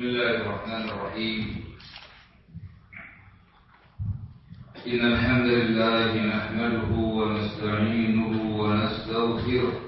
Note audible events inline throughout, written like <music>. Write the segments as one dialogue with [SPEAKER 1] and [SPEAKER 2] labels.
[SPEAKER 1] بسم الله الرحمن الرحيم. إن الحمد لله نحمده ونستعينه ونستغفره.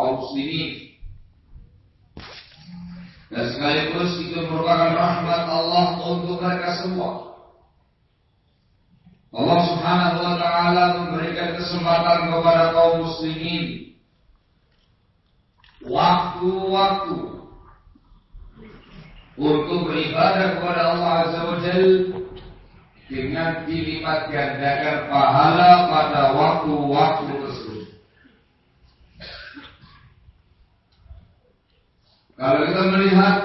[SPEAKER 1] Kaum muslimin dan sekaligus itu merupakan rahmat Allah untuk mereka semua. Allah Subhanahu wa taala memberikan kesempatan kepada kaum muslimin waktu-waktu untuk beribadah kepada Allah Azza wa Jal dengan dilipat gandakan pahala pada waktu-waktu tersebut. Kalau kita melihat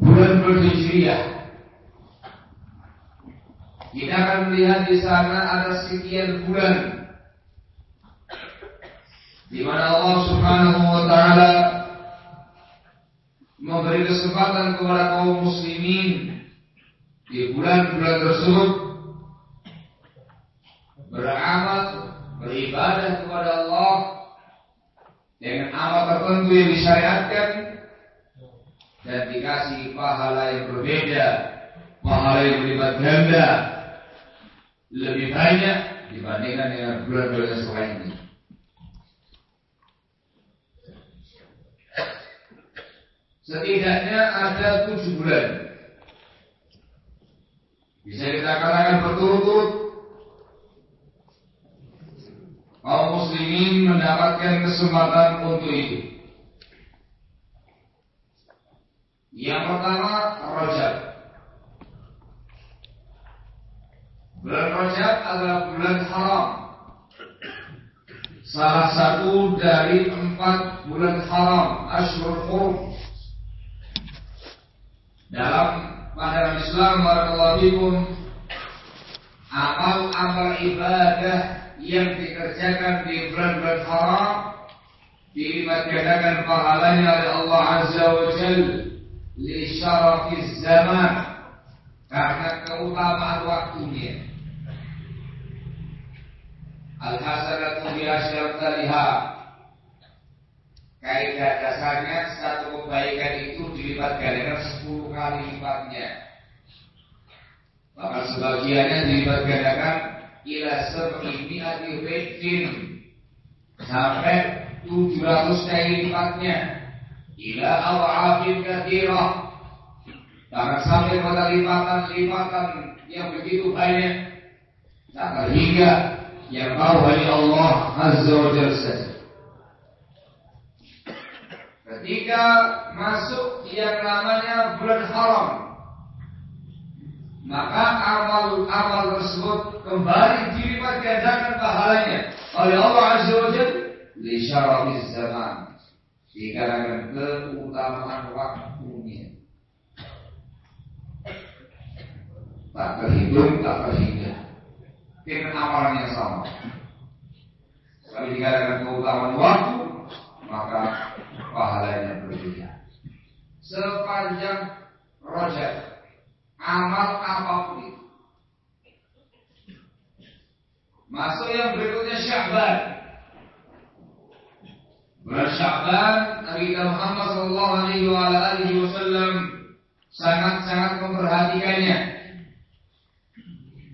[SPEAKER 1] bulan berhijriah, kita akan melihat di sana ada sekian bulan di mana Allah Subhanahu wa taala memberi kesempatan kepada kaum muslimin di bulan-bulan tersebut beramal, beribadah kepada Allah dengan amal tertentu yang disyariatkan dan dikasih pahala yang berbeda, pahala yang berlipat ganda lebih banyak dibandingkan dengan bulan-bulan selainnya. Setidaknya ada tujuh bulan. Bisa kita katakan berturut-turut kaum muslimin mendapatkan kesempatan untuk itu. Yang pertama Rajab. Bulan Rajab adalah bulan haram. Salah satu dari empat bulan haram, Ashur Hurum. Dalam pandangan Islam barakallahu amal-amal ibadah yang dikerjakan di bulan-bulan haram dilipat gandakan pahalanya oleh Allah Azza wa Jal li syarafiz zaman karena keutamaan waktunya. Al-hasanatu bi asyramtaliha Kaidah dasarnya satu kebaikan itu dilipat gandakan sepuluh kali lipatnya. Bahkan sebagiannya dilipat gandakan ila sab'i mi'ati sampai 700 kali lipatnya. Ila aw'afin kathirah. Bahkan sampai pada lipatan-lipatan yang begitu banyak tak hingga yang tahu hanya Allah Azza wa Jalla saja. Ketika masuk yang namanya bulan haram maka amal-amal tersebut kembali dilipat gandakan pahalanya oleh Allah Azza wa Jalla li zaman dikarenakan keutamaan waktunya. Tak terhitung, tak terhingga. Dengan amalan yang sama. Tapi dikarenakan keutamaan waktu, maka pahalanya berbeda. Sepanjang rojak, amal apa pun itu. Masuk yang berikutnya Syahban. Bulan Nabi Muhammad sallallahu alaihi wasallam sangat-sangat memperhatikannya.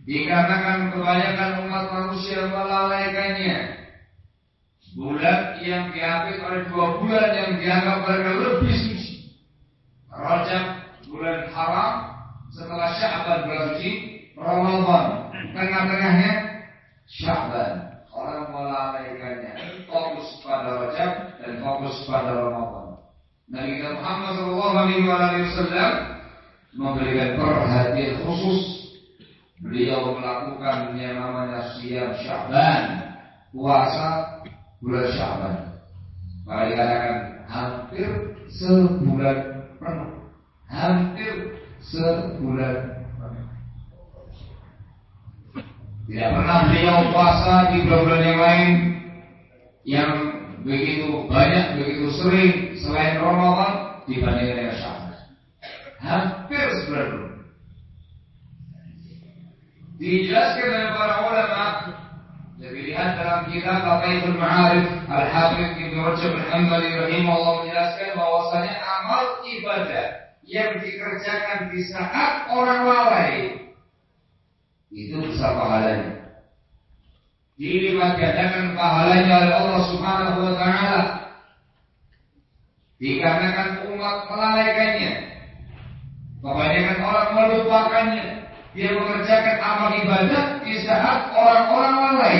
[SPEAKER 1] Dikarenakan kebanyakan umat manusia melalaikannya. Bulan yang diambil oleh dua bulan yang dianggap mereka lebih suci. Rajab bulan haram setelah Sya'ban bulan suci, Ramadan tengah-tengahnya Sya'ban orang melalaikannya fokus pada Rajab dan fokus pada Ramadan. Nabi Muhammad Shallallahu Alaihi Wasallam memberikan perhatian khusus. Beliau melakukan yang namanya siam Syaban, puasa bulan Syaban. Maka hampir sebulan penuh, hampir sebulan tidak pernah beliau puasa di bulan-bulan yang lain yang begitu banyak, begitu sering selain Ramadan dibandingkan dengan Syawal. Hampir sebulan Dijelaskan oleh para ulama lihat dalam kitab Al-Qaidul Ma'arif Al-Hafidh Ibn Rajab Al-Hambali rahimahullah menjelaskan bahwasanya amal ibadah yang dikerjakan di saat orang lalai itu besar pahalanya. Dilipat gandakan pahalanya oleh Allah Subhanahu wa taala. Dikarenakan umat melalaikannya. Kebanyakan orang melupakannya. Dia mengerjakan amal ibadah di saat orang-orang lalai.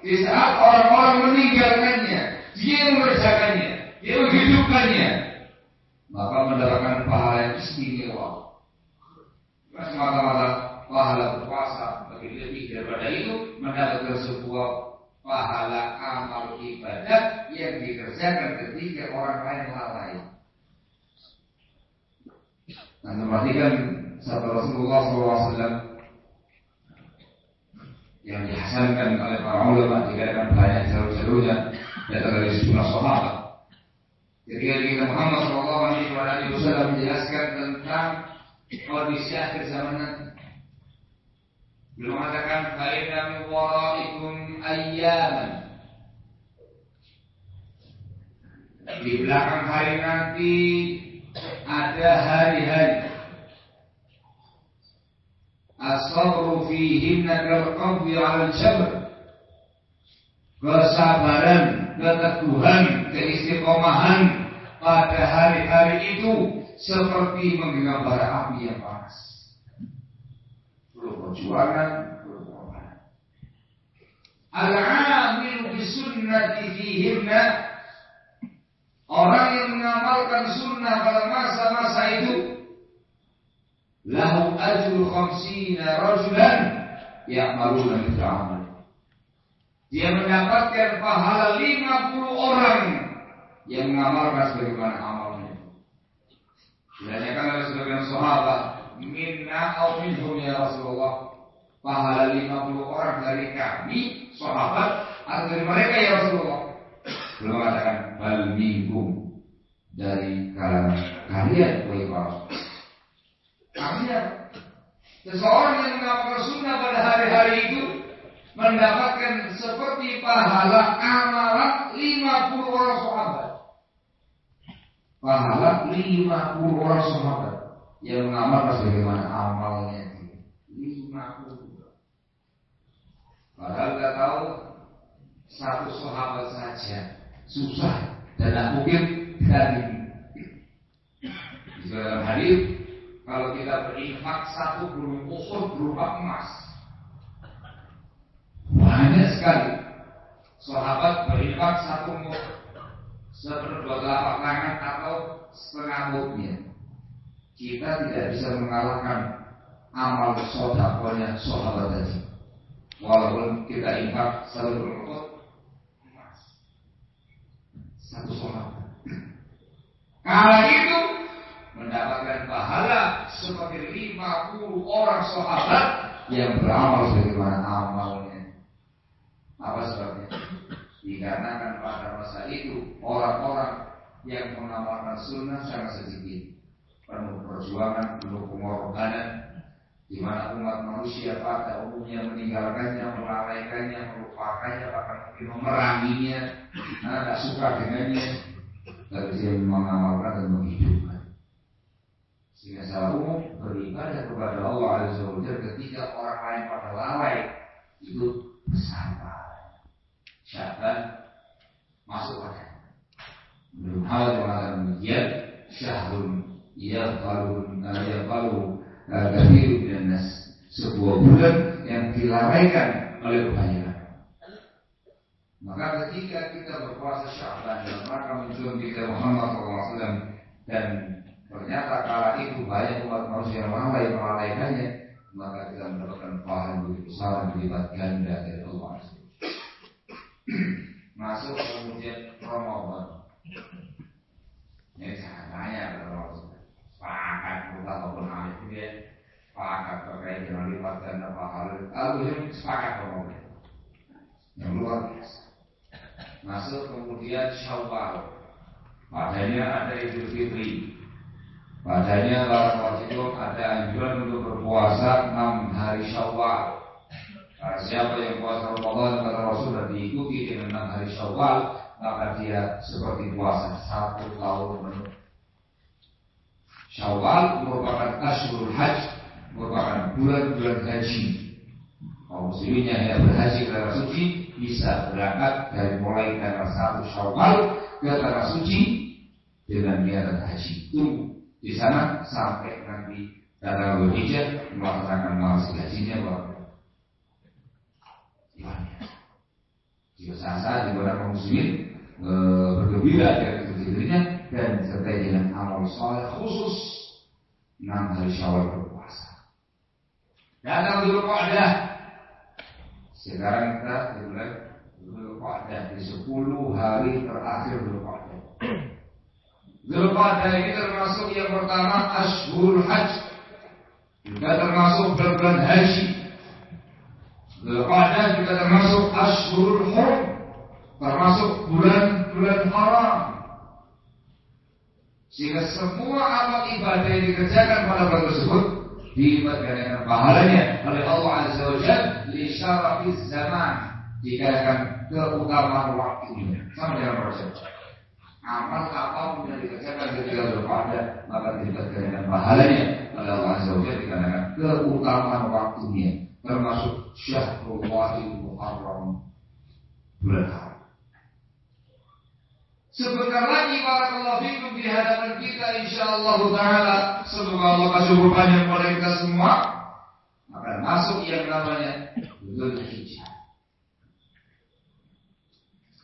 [SPEAKER 1] Di saat orang-orang meninggalkannya. Dia mengerjakannya. Dia menghidupkannya. Maka mendapatkan pahala yang istimewa. Semata-mata pahala berpuasa lebih lebih daripada itu mendapatkan sebuah pahala amal ibadah yang dikerjakan ketika orang lain lalai. Nah, perhatikan sabda Rasulullah SAW yang dihasankan oleh para ulama dikatakan banyak jalur-jalurnya dari sejumlah sahabat. Ketika kita Muhammad Shallallahu Alaihi Wasallam menjelaskan tentang kondisi akhir zaman nanti, Beliau mengatakan faina min waraikum ayyaman. Di belakang hari nanti ada hari-hari. Asabru fihinna kalqabdi al jabr. Kesabaran, keteguhan, keistiqomahan pada hari-hari itu seperti menggenggam bara api yang panas perjuangan berkorban. Al-amil bisunnati fihinna Orang yang mengamalkan sunnah pada masa-masa itu lahu ajru khamsina rajulan ya'maluna mithla amal. Dia mendapatkan pahala 50 orang yang mengamalkan sebagaimana amalnya. Ditanyakan oleh sebagian sahabat, minna au minhum ya Rasulullah. Pahala 50 orang dari kami, sahabat, atau dari mereka ya Rasulullah. Belum mengatakan bal minhum dari kalangan kalian wahai para Artinya seseorang yang mengamalkan sunnah pada hari-hari itu mendapatkan seperti pahala amalan 50 orang sahabat. Pahala 50 orang sahabat yang mengamalkan sebagaimana amalnya dia. 50. Padahal kita tahu satu sahabat saja susah dan tidak mungkin dari dalam hadis kalau kita berinfak satu gunung Uhud berupa emas banyak sekali. Sahabat berinfak satu seperempat telapak tangan atau setengah mutnya kita tidak bisa mengalahkan amal sodakonya sahabat tadi. Walaupun kita infak satu emas. Satu sahabat. Kala itu mendapatkan pahala seperti 50 orang sahabat yang beramal sebagaimana amalnya apa sebabnya? Dikarenakan pada masa itu orang-orang yang mengamalkan sunnah sangat sedikit, penuh perjuangan, penuh pengorbanan, di mana umat manusia pada umumnya meninggalkannya, melalaikannya, melupakannya, bahkan mungkin memeranginya, nah, tidak suka dengannya, tapi dia mengamalkan dan menghidupkan. Sehingga secara umum beribadah kepada Allah Azza wa ketika orang lain pada lalai itu bersabar. Syaban masuk pada belum hal mengatakan demikian syahrun yaqalun yaqalu kathiru dan nas. Sebuah bulan yang dilalaikan oleh kebanyakan. Maka ketika kita berpuasa Syaban dalam rangka menjual kita Muhammad SAW dan ternyata kala itu banyak umat manusia yang lalai melalaikannya maka kita mendapatkan pahala yang besar dan berlipat ganda dari <clears throat> masuk kemudian Ramadan. Ini sangat banyak kalau sepakat bukan maupun alif dia sepakat terkait dengan lipat ganda pahala. Lalu sepakat Ramadan yang luar biasa. Masuk kemudian Syawal. Padanya ada Idul Fitri. Padanya dalam wajib ada anjuran untuk berpuasa enam hari Syawal. Siapa yang puasa Ramadan kata Rasul dan diikuti dengan enam hari Syawal, maka dia seperti puasa satu tahun penuh. Syawal merupakan Ashurul Hajj, merupakan bulan-bulan haji. Kaum muslimin yang berhaji ke tanah suci bisa berangkat dari mulai tanggal satu Syawal ke tanah suci dengan niatan haji. Tunggu di sana sampai nanti tanggal Dzulhijjah melaksanakan manasik hajinya bahwa Jika sah-sah di mana kaum muslimin e, bergembira dengan kefitrinya dan disertai dengan amal soleh khusus enam hari syawal berpuasa. Datang dulu ada. Sekarang kita di bulan Zulqa'dah di sepuluh hari terakhir Zulqa'dah. Zulqa'dah ini termasuk yang pertama Ashhur Hajj. Juga termasuk bulan haji. Zulqa'dah juga termasuk Ashurul Hurum, termasuk bulan-bulan haram. Sehingga semua amal ibadah yang dikerjakan pada bulan tersebut dilibatkan dengan pahalanya oleh Allah Azza wa Jalla li syarafiz zaman dikarenakan keutamaan waktunya. Sama dengan proses. Amal apa pun yang dikerjakan ketika berpada maka dilibatkan dengan pahalanya oleh Allah Azza wa Jalla dikarenakan keutamaan waktunya termasuk Syahrul Muharram bulan haram. Sebentar lagi para fikum di hadapan kita insyaallah taala semoga Allah kasih panjang kepada kita semua akan masuk yang namanya Zulhijjah.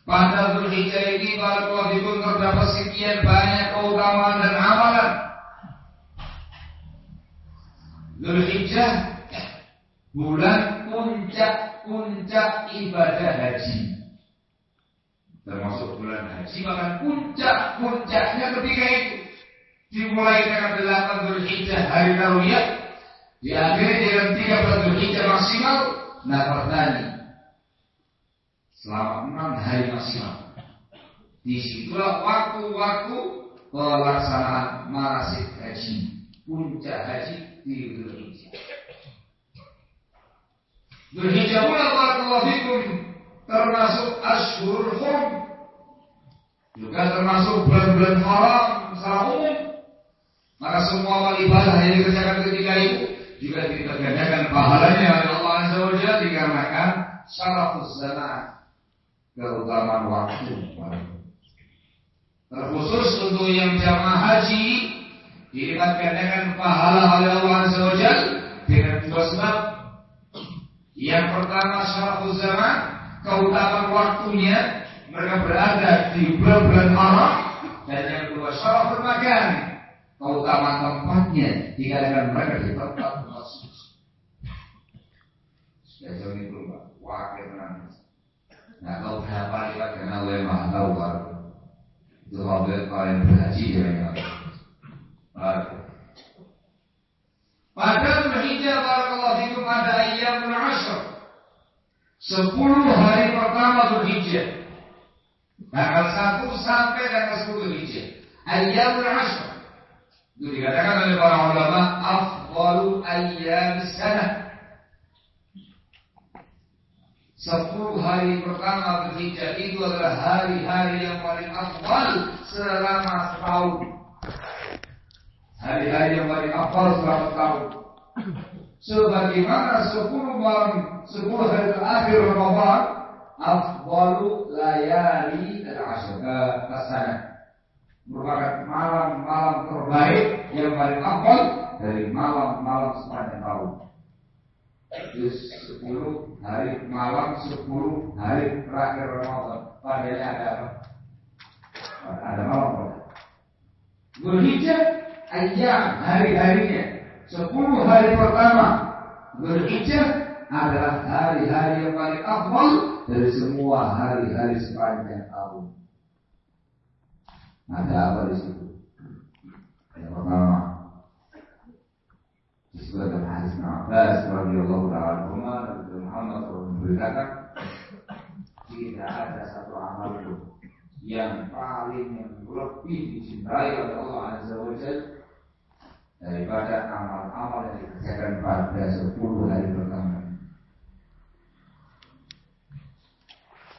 [SPEAKER 1] Pada Zulhijjah ini para fikum terdapat sekian banyak keutamaan dan amalan. Zulhijjah bulan puncak-puncak ibadah haji. Termasuk bulan haji, maka puncak-puncaknya ketika itu dimulai dengan delapan Zulhijjah hari Tarwiyah, diakhiri dengan tiga belas Zulhijjah maksimal, Nafartani selama enam hari maksimal. Di situlah waktu-waktu pelaksanaan manasik haji, puncak haji di Zulhijjah. Zulhijjah pula barakallahu fikum termasuk Ashurul Hurum. Juga termasuk bulan-bulan haram secara umum. Maka semua amal ibadah yang dikerjakan ketika itu juga gandakan pahalanya oleh Allah Azza wa Jalla dikarenakan syarafus zaman keutamaan waktu. Terkhusus untuk yang jamaah haji dilipat gandakan pahala oleh Allah Azza wa Jalla dengan dua sebab. Yang pertama syarafus zaman keutamaan waktunya mereka berada di bulan-bulan haram dan yang kedua syaraful makan keutamaan tempatnya dikatakan mereka di tempat suci. Sudah jauh itu Pak, wakil menangis. Nah tahu berapa lipat karena Allah maha tahu Pak. Itu fadilat kalian berhaji ya yang Pada Zulhijjah barakallahu fikum ada ayyamul ashr. Sepuluh hari pertama Zulhijjah. Tanggal satu sampai tanggal sepuluh Zulhijjah. Ayyamul ashr. Itu dikatakan oleh para ulama afdalu ayyam sana. Sepuluh hari pertama Zulhijjah itu adalah hari-hari yang paling afdal selama setahun. Hari-hari yang paling afdal selama setahun. Sebagaimana sepuluh malam, sepuluh hari terakhir Ramadan, afdalu layali al-ashr kasana merupakan malam-malam terbaik yang paling afdal dari malam-malam sepanjang tahun. Itu sepuluh hari malam sepuluh hari terakhir Ramadan. Padanya ada apa? Ada malam Zulhijjah ayam hari-harinya Sepuluh hari pertama Zulhijjah adalah hari-hari yang paling afdal dari semua hari-hari sepanjang tahun. Ada apa di situ? Yang pertama disebutkan hadis Abbas radhiyallahu taala Umar dan Muhammad memberitakan tidak ada satu amal pun yang paling yang lebih dicintai oleh Allah Azza wa Jalla daripada amal-amal yang dikerjakan pada sepuluh hari pertama.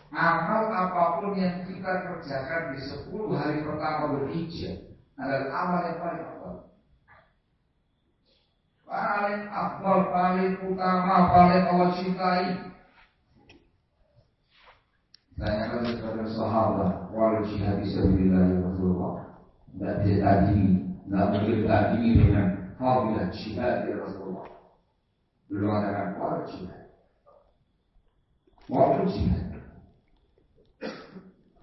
[SPEAKER 1] Amal apa pun yang kita kerjakan di sepuluh hari pertama berhijrah adalah amal yang paling afdal. Paling afdal, paling utama, paling Allah cintai. Tanyakan kepada sahabat, wal jihad bisa ya Rasulullah. Tidak bisa tadi Nggak mungkin tandingi dengan fadilah jihad ya Rasulullah. Beliau mengatakan wajib jihad. Wajib jihad.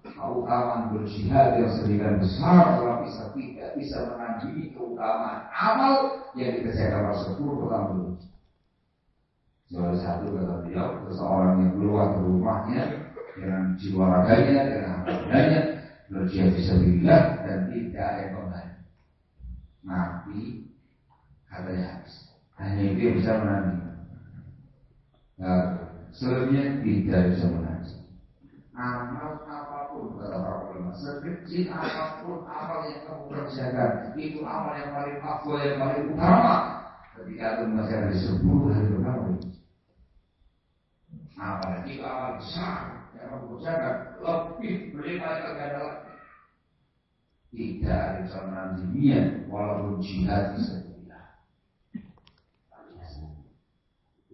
[SPEAKER 1] Keutamaan berjihad yang sedemikian besar orang bisa tidak bisa menandingi keutamaan amal yang dikerjakan sepuluh pertama dulu. Salah satu kata beliau, seseorang yang keluar dari rumahnya dengan jiwa raganya, dengan hartanya, berjihad bisa dan tidak ada yang mati katanya habis. Hanya itu yang bisa menanti. Nah, selebihnya tidak bisa menanti. Amal apa pun kata para ulama, sekecil apa pun amal yang kamu kerjakan, itu amal yang paling afdol yang paling utama ketika itu masih ada di sepuluh hari pertama. Apalagi amal besar yang kamu kerjakan lebih berlipat ganda lagi tidak bisa menanti niat walaupun jihad bisa tidak.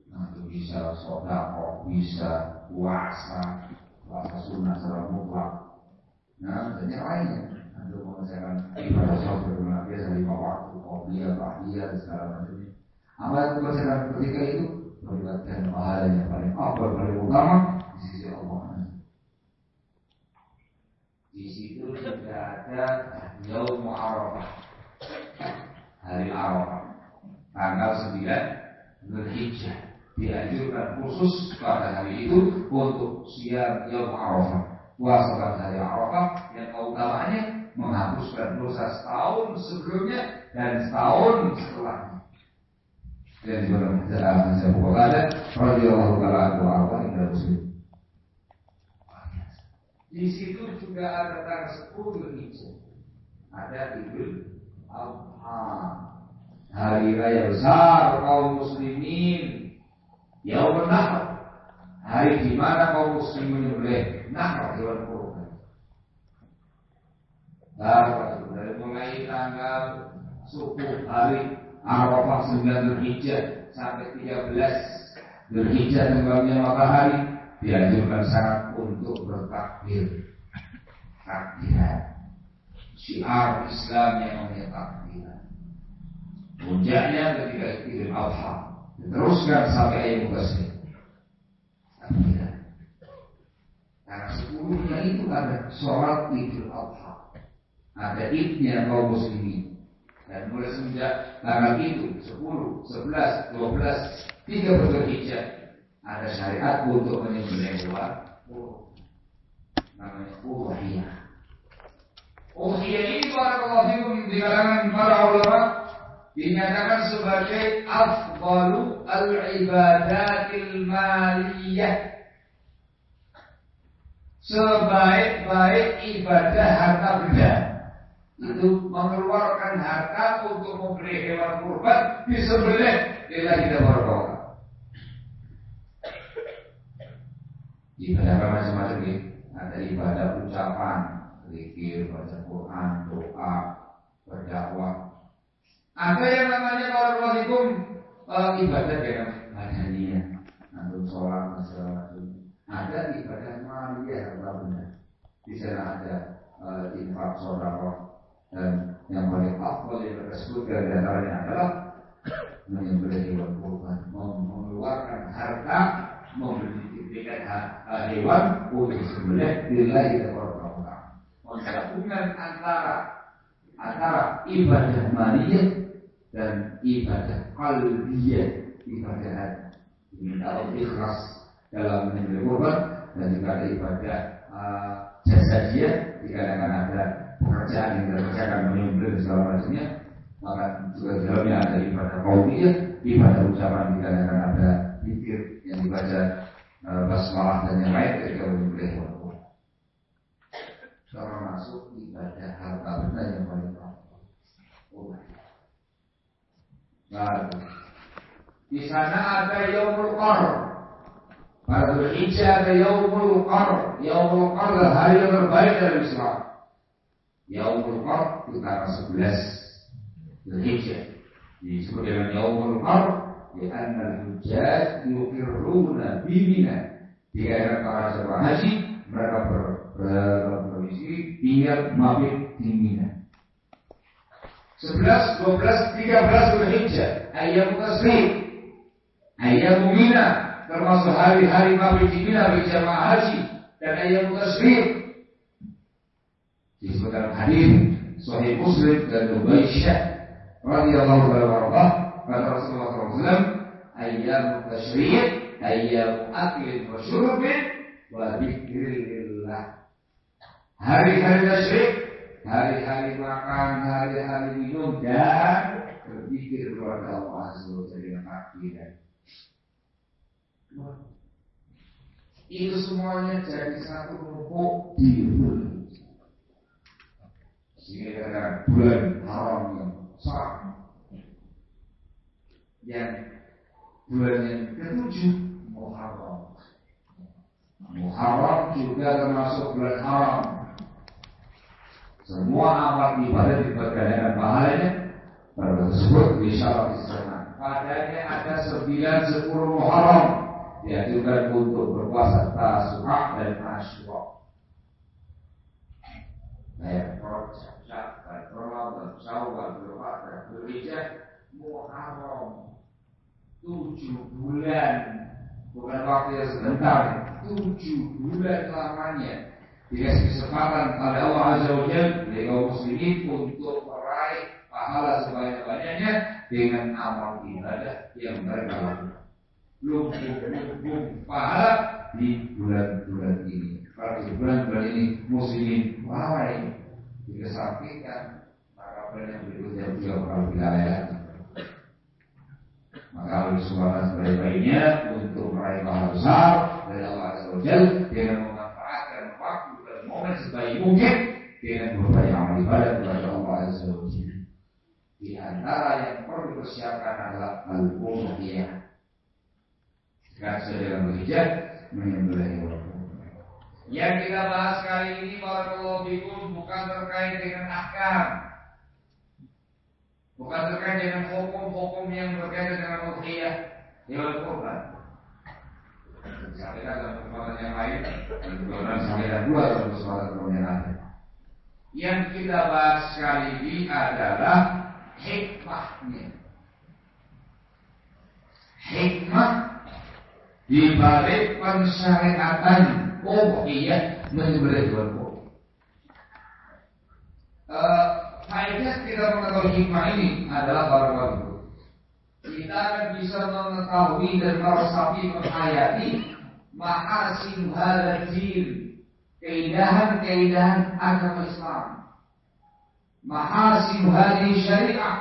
[SPEAKER 1] Nanti bisa sodako, bisa puasa, puasa sunnah secara mutlak. Nah, dan yang lainnya. Nanti mengerjakan ibadah sholat berguna biasa lima waktu, kopiah, bahia, dan segala macamnya. Apa yang dikerjakan ketika itu? Melibatkan pahala yang paling awal, paling utama di sisi Allah. Di situ juga ada Yaum Arafah. Hari Arafah. Tanggal 9 Zulhijjah. Dianjurkan khusus pada hari itu untuk siar Yaum Arafah. Puasa pada hari Arafah yang keutamanya menghapuskan dosa setahun sebelumnya dan setahun setelahnya. Dan di dalam hadis Abu Hurairah radhiyallahu taala anhu wa muslim. Di situ juga ada tanggal 10 Hijjah. Ada Idul Adha. Hari raya besar kaum muslimin. Yaum Nahr. Hari di mana kaum muslimin boleh nahr hewan kurban. Dari mulai tanggal subuh hari Arafah 9 Hijjah sampai 13 Zulhijjah tenggelamnya matahari dianjurkan sangat untuk bertakbir. Takbiran. Syiar Islam yang namanya takbiran. Puncaknya ketika Idul Adha. Teruskan sampai ayat Mubassir. Takbiran. Karena sepuluhnya itu ada sholat Idul Adha. Ada idnya kaum muslimin. Dan mulai semenjak tanggal itu 10, 11, 12, 3 hijab ada syariat untuk menyembelih hewan namanya uhdiyah. Uhdiyah ini para fikum di kalangan para ulama dinyatakan sebagai afdalu al-ibadatil maliyah sebaik-baik ibadah harta benda itu mengeluarkan harta untuk membeli hewan kurban disembelih bila kita berdoa. Ibadah macam-macam ya. Ada ibadah ucapan, zikir, baca Quran, doa, berdakwah. Ada yang namanya warahmatullahi uh, ibadah dengan badannya, atau sholat, segala Ada ibadah maliyah, apa benar. Di sana ada uh, infak, sodara, dan yang paling afdal yang sebutkan di antaranya adalah <coughs> menyembelih hewan kurban, mengeluarkan harta, membeli tiket hewan untuk disembelih lillahi taala. Menggabungkan antara antara ibadah maliyah dan ibadah qalbiyah, ibadah hati. Allah ikhlas dalam menyembelih kurban dan juga ada ibadah uh, jasa dia dikarenakan ada pekerjaan yang dikerjakan menyembelih segala macamnya maka juga dalamnya ada ibadah kaumiyah ibadah ucapan dikarenakan ada pikir yang dibaca basmalah dan yang lain ketika menyembelih hewan termasuk ibadah harta benda yang paling oh. Lalu di sana ada Yaumul Qar pada Zulhijjah ada Yaumul Qar Yaumul Qar adalah hari yang terbaik dalam Islam. Yaumul Qar itu tanggal 11 Zulhijjah disebut dengan Yaumul Qar karena hujjaj yukirruna bimina dikarenakan para jemaah haji mereka ber, bermisi tinggal mabit di Mina. 11, 12, 13 Zulhijjah ayam tasbih ayam Mina termasuk hari-hari mabit di Mina bagi jemaah haji. Dan ayam tasbih disebutkan hadis Sahih Muslim dan Ubaisyah radhiyallahu anhu kata Rasulullah SAW ayam tasyrik ayam aklin wa syurbin wa dzikrillah. Hari-hari tasyrik hari-hari makan hari-hari minum dan berzikir kepada Allah Azza wa Jalla itu semuanya jadi satu kelompok di bulan. Sehingga bulan haram yang sangat yang bulan yang ketujuh Muharram. Muharram juga termasuk bulan haram. Semua amal ibadah dipergandakan pahalanya pada tersebut di sana. Padanya ada sembilan sepuluh Muharram diajukan untuk berpuasa Tasu'a dan Asyura. Syawal, Dzulqa'dah, Dzulhijjah, Muharram. Tujuh bulan, bukan waktu yang sebentar, tujuh bulan lamanya dikasih kesempatan oleh Allah Azza wa Jalla dari kaum muslimin untuk meraih pahala sebanyak-banyaknya dengan amal ibadah yang mereka lakukan. Pahala di bulan-bulan ini. Di bulan-bulan ini muslimin lalai dikesampingkan maka bulan yang berikutnya juga bakal lebih lalai lagi. Maka harus semangat sebaik-baiknya untuk meraih pahala besar dari Allah Azza wa Jalla dengan memanfaatkan waktu dan momen sebaik mungkin dengan berbagai amal ibadah kepada Allah Azza wa Jalla. Di antara yang perlu dipersiapkan adalah al-umriyah. Sekarang sudah dalam berhijab menyembelih yang kita bahas kali ini Barakallahu Fikum bukan terkait dengan akam Bukan terkait dengan hukum-hukum yang berkaitan dengan udhiyah hewan kurban. Sampaikan dalam kesempatan yang lain, dan kemudian sampaikan dua dalam kesempatan yang. Yang kita bahas kali ini adalah hikmahnya. Hikmah di balik pensyariatan udhiyah menyembelih hewan kurban. Uh, faedah kita mengetahui hikmah ini adalah baru-baru kita akan bisa mengetahui dan meresapi menghayati mahasin hadajil keindahan-keindahan agama Islam mahasin hadhi syariah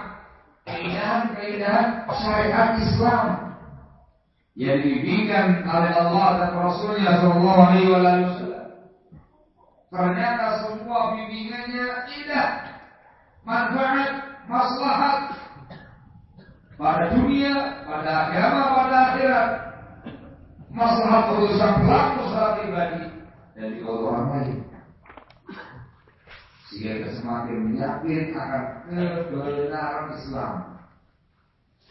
[SPEAKER 1] keindahan-keindahan syariat Islam yang dibimbingkan oleh Allah dan Rasulnya Shallallahu Alaihi Wasallam. Ternyata semua bimbingannya indah, manfaat, maslahat, pada dunia, pada agama, pada akhirat. Masalah urusan pelaku secara pribadi dan juga orang lain. Sehingga kita semakin yakin akan kebenaran Islam.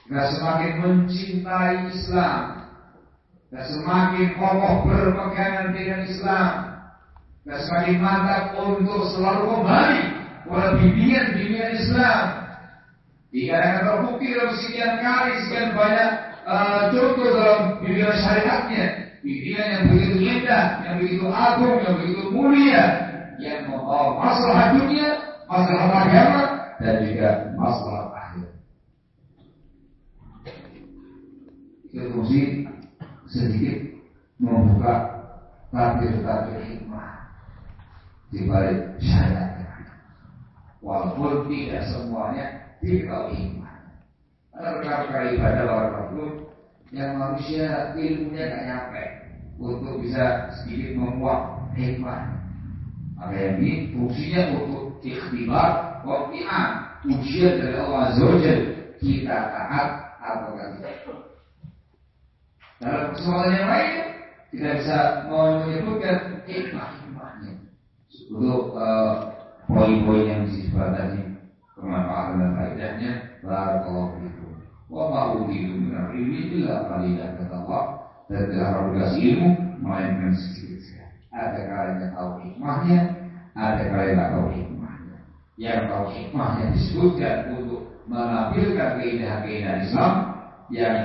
[SPEAKER 1] Kita semakin mencintai Islam. Kita semakin kokoh berpegangan dengan Islam. Kita semakin mantap untuk selalu kembali kepada bimbingan-bimbingan Islam terbukti dalam sekian kali, sekian banyak uh, contoh dalam bimbingan syariatnya, bimbingan yang begitu indah, yang begitu agung, yang begitu mulia, yang membawa masalah dunia, masalah agama, dan juga masalah akhir. Itu mesti sedikit membuka tabir-tabir hikmah di balik syariat. Walaupun tidak semuanya hikmah. Ada perkara ibadah makhluk yang manusia ilmunya gak nyampe untuk bisa sedikit membuat hikmah. Maka yang ini fungsinya untuk ikhtibar waki'an ujian dari Allah Azza kita taat atau tidak. Dalam kesempatan yang lain kita bisa menyebutkan hikmah-hikmahnya untuk uh, poin-poin yang disebut tadi kemanfaatan dan faedahnya barakallahu fikum. Wa ma uridu min ilmi illa qalilan kata Allah dan tidak harus dikasih ilmu melainkan sedikit ada kalanya tahu hikmahnya ada kalanya tidak tahu hikmahnya. Yang tahu hikmahnya disebutkan untuk menampilkan keindahan-keindahan Islam yang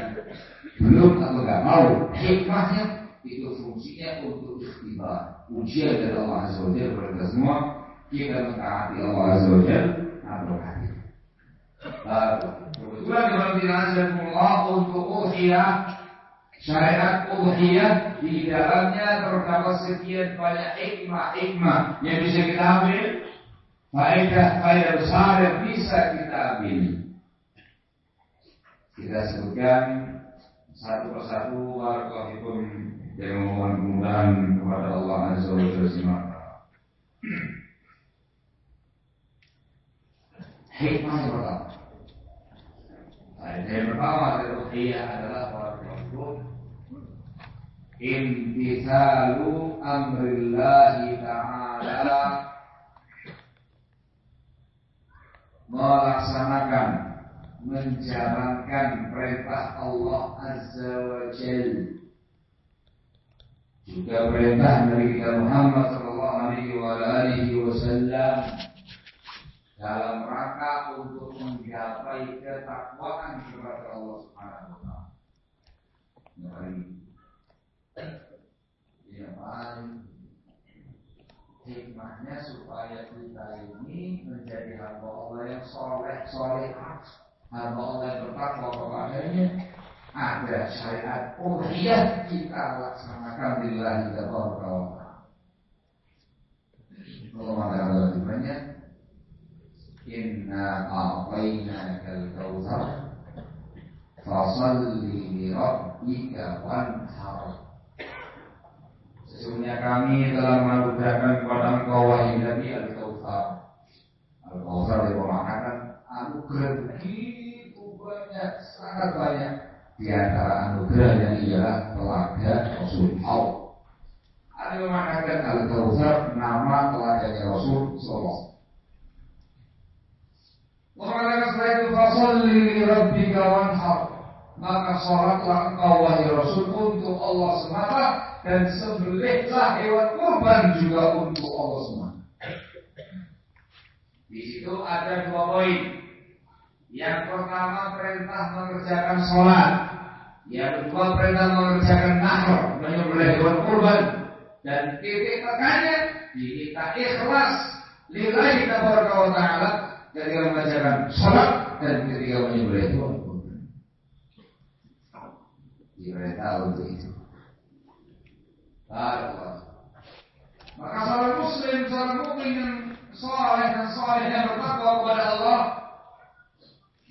[SPEAKER 1] belum atau nggak tahu hikmahnya itu fungsinya untuk ikhtibar. Ujian dari Allah Jalla kepada kita semua kita mentaati Allah Azza wa Jalla atau hadis. Kebetulan dalam Allah untuk ukhiyah syariat ukhiyah di dalamnya terdapat sekian banyak hikmah-hikmah yang bisa kita ambil faedah-faedah besar yang bisa kita ambil. Kita sebutkan satu persatu warahmatullahi yang memohon kemudahan kepada Allah Azza wa Jalla hikmah yang pertama. yang pertama dari ruqyah adalah warahmatullahi Imtithalu amrillahi ta'ala Melaksanakan Menjalankan perintah Allah Azza wa Jal Juga perintah dari kita Muhammad Sallallahu Alaihi Wasallam dalam rangka untuk menggapai ketakwaan kepada Allah Subhanahu wa taala. Paling hikmahnya supaya kita ini menjadi hamba Allah yang soleh soleh hamba Allah yang bertakwa kepadanya ada syariat uluhiyah kita laksanakan lillahi tabaraka wa taala. Allah ada lebih banyak Inna al-kautsar Fasalli li rabbika wanhar Sesungguhnya kami telah menganugerahkan kepada engkau wahai Nabi Al-Kautsar. Al-Kautsar dimaknakan anugerah begitu banyak, sangat banyak. Di antara anugerah yang ialah telaga Rasul Allah. Ada yang Al-Kautsar nama telaganya Rasul Sallallahu Mengatakan setelah itu Fasalli li rabbika wanhar. Maka sholatlah engkau wahai Rasul untuk Allah semata dan sembelihlah hewan kurban juga untuk Allah semata. Di situ ada dua poin. Yang pertama perintah mengerjakan sholat. Yang kedua perintah mengerjakan nahr, menyembelih hewan kurban. Dan titik tekannya kita ikhlas lillahi tabaraka wa ta'ala ketika mengerjakan sholat dan ketika menyembelih hewan kurban. Diperintah untuk itu. Maka seorang muslim, seorang mukmin yang soleh dan soleh yang bertakwa kepada Allah,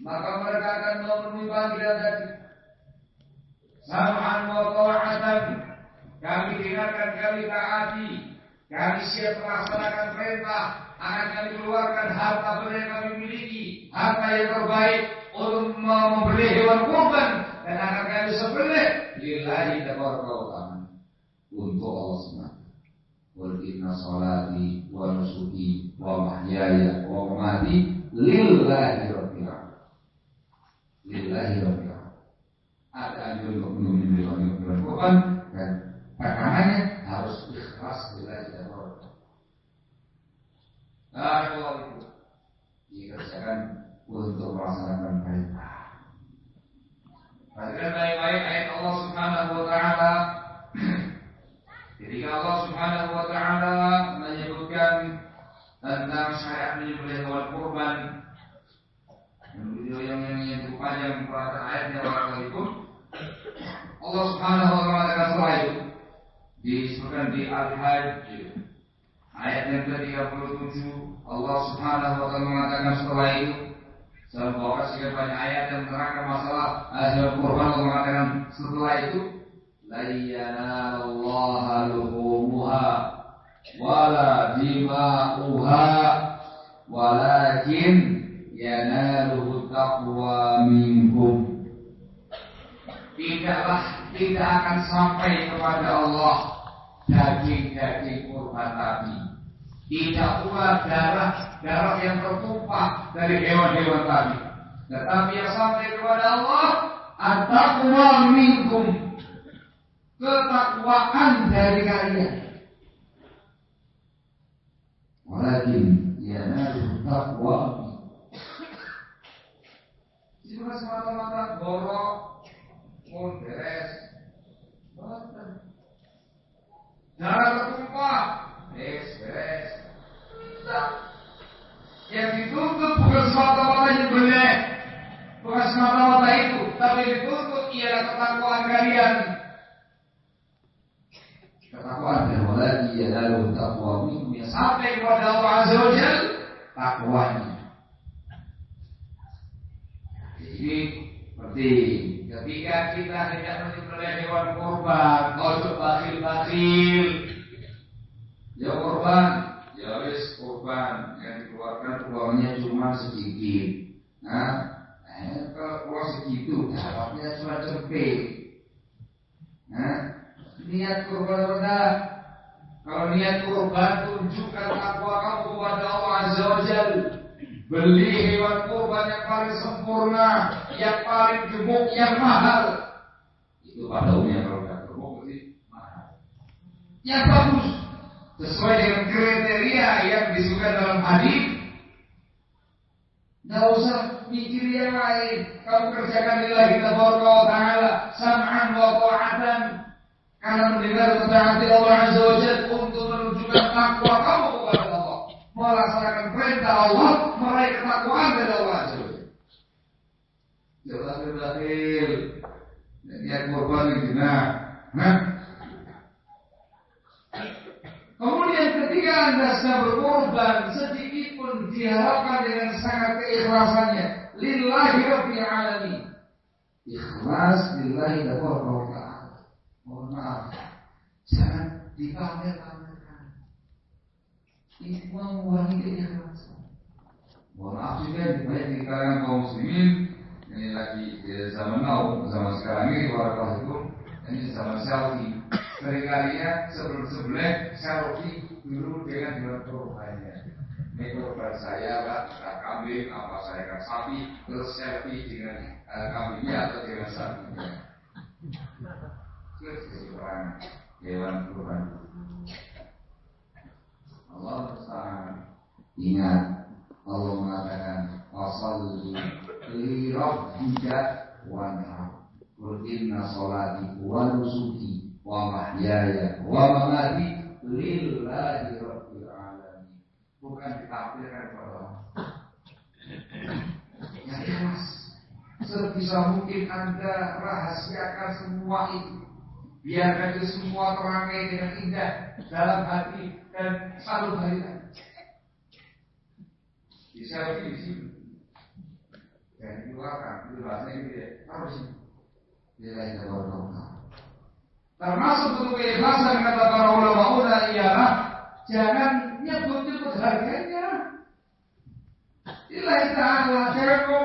[SPEAKER 1] maka mereka akan memenuhi panggilan tadi. Sam'an wa ta'atan. Kami dengarkan, kami taati. Kami siap melaksanakan perintah. Akan kami keluarkan harta benda yang kami miliki. Harta yang terbaik untuk membeli hewan kurban. Dan akan kami sebelih. Lillahi tabaraka. Untuk Allah SWT. Qul inna salati wa nusuki wa mahyaya wa mamati lillahi rabbil alamin. Lillahi rabbil alamin. Ada untuk menyembelih hewan kurban dan pertamanya harus ikhlas Kalau itu dikerjakan untuk melaksanakan perintah. Perhatikan baik-baik ayat Allah Subhanahu wa taala. Ketika Allah Subhanahu wa taala menyebutkan tentang syariat menyembelih hewan kurban video yang yang cukup panjang perhatian ayatnya warahmatullahi Allah Subhanahu wa taala setelah itu disebutkan di Al-Hajj ayat yang ke-37 Allah Subhanahu wa taala mengatakan setelah itu bawa sekian banyak ayat yang menerangkan masalah hewan kurban Allah mengatakan setelah itu lan yanalallaha luhumuha wala dima'uha walakin yanaluhu taqwa minkum tidaklah tidak akan sampai kepada Allah daging-daging kurban tadi tidak pula darah darah yang tertumpah dari hewan-hewan tadi tetapi yang sampai kepada Allah at-taqwa minkum ketakwaan dari kalian. Walakin ya nabi takwa. Itu semata-mata borok, pun beres. Darah tertumpah, beres, beres. Yang dituntut bukan semata-mata nyembelih, bukan semata-mata itu, tapi dituntut ialah ketakwaan kalian ketakwaan dan waladi yanalu taqwa minkum yang sampai kepada Allah Azza wa Jal takwanya. Jadi seperti ketika kita tidak menyembelih hewan kurban, ojo bakhil-bakhil. Ya kurban, ya wis kurban yang dikeluarkan uangnya cuma sedikit. Nah, eh, kalau uang segitu dapatnya cuma cepet. Nah, niat kurban rendah. Kalau niat kurban tunjukkan takwa kamu kepada Allah Azza wa Jal. Beli hewan kurban yang paling sempurna, yang paling gemuk, yang mahal. Itu pada umumnya kalau tidak gemuk berarti mahal. Yang bagus sesuai dengan kriteria yang disukai dalam hadis. Tidak usah mikir yang lain. Kamu kerjakan lillahi ta'ala sam'an wa ta'atan karena mendengar ketaatan Allah Azza wa untuk menunjukkan takwa kamu. Melaksanakan perintah Allah, meraih ketakwaan dari Allah Azza Jalla. Jangan akhir-akhir. Niat korban itu nah. Kemudian ketika Anda sedang berkorban, sedikit pun diharapkan dengan sangat keikhlasannya. Lillahi Rabbil Alamin. Ikhlas lillahi ta'ala. Mohon maaf, jangan dipamer-pamerkan. Ini mengurangi keikhlasan. Mohon maaf juga banyak di kalangan kaum muslimin ini lagi zaman now, zaman sekarang ini warahmatullahi ini zaman selfie. Seringkali ya sebelum sebelah selfie dulu dengan profilnya. Make korban saya, Pak, kambing, apa saya kan sapi, terus selfie dengan uh, kambingnya atau dengan sapinya. Terus orang hewan kurban. Allah bersama ingat Allah mengatakan wasalli li rabbika wanhar Qul inna salati wa nusuki wa mahyaya wa mamati lillahi rabbil alamin. Bukan ditampilkan kepada. Ya jelas. Sebisa mungkin Anda rahasiakan semua itu. Biarkan itu semua terangkai dengan indah dalam hati dan selalu balikan. Di selfie di sini. Dan dikeluarkan, itu bahasanya gitu ya. Taruh sini. Nilai keberkahan. Termasuk bentuk keikhlasan kata para ulama ialah jangan nyebut-nyebut harganya. Nilai ta'ala jago.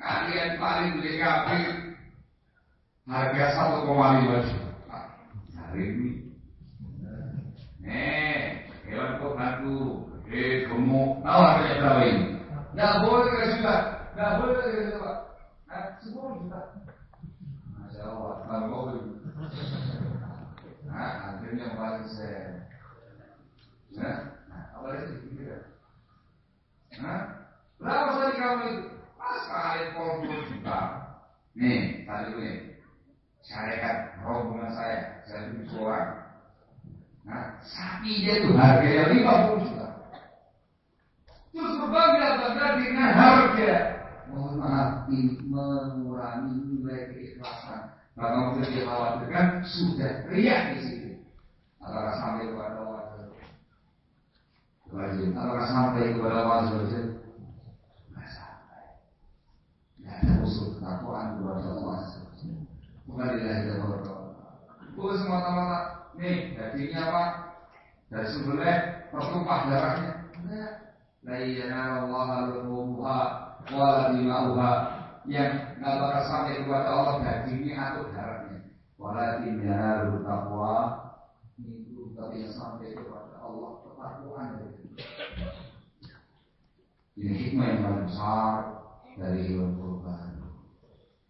[SPEAKER 1] Kalian paling beli kambing harga satu koma lima juta hari ini. Nih, hewan kok bantu, eh gemuk, tahu harganya berapa ini? Tidak boleh tiga juta, tidak boleh tiga juta, nah sepuluh juta. Masya Allah, kalau mobil. Nah, akhirnya paling saya. Nah, apa lagi kita? Nah, berapa sekali kamu itu? Pas kali puluh juta. Nih, tadi ini syariat rombongan saya, saya itu seorang. Nah, sapi dia itu harganya 50 juta. Terus berbangga bangga dengan harga. Mohon maaf, ini mengurangi nilai keikhlasan. Maka mungkin dikhawatirkan sudah riak di situ. Apakah sampai kepada wajib? Wajib. Apakah sampai kepada wajib? Tidak sampai. Tidak ada usul ketakwaan kepada Allah. Bukan lillahi tabaraka. Itu semata-mata nih dagingnya apa? Dari sembelih tertumpah darahnya. Enggak. La yanalallaha luhumuha wala yang nggak bakal sampai kepada Allah dagingnya atau darahnya. Walakin yanalu taqwa itu tapi yang sampai kepada Allah ketakwaan Ini hikmah yang paling besar dari hewan kurban.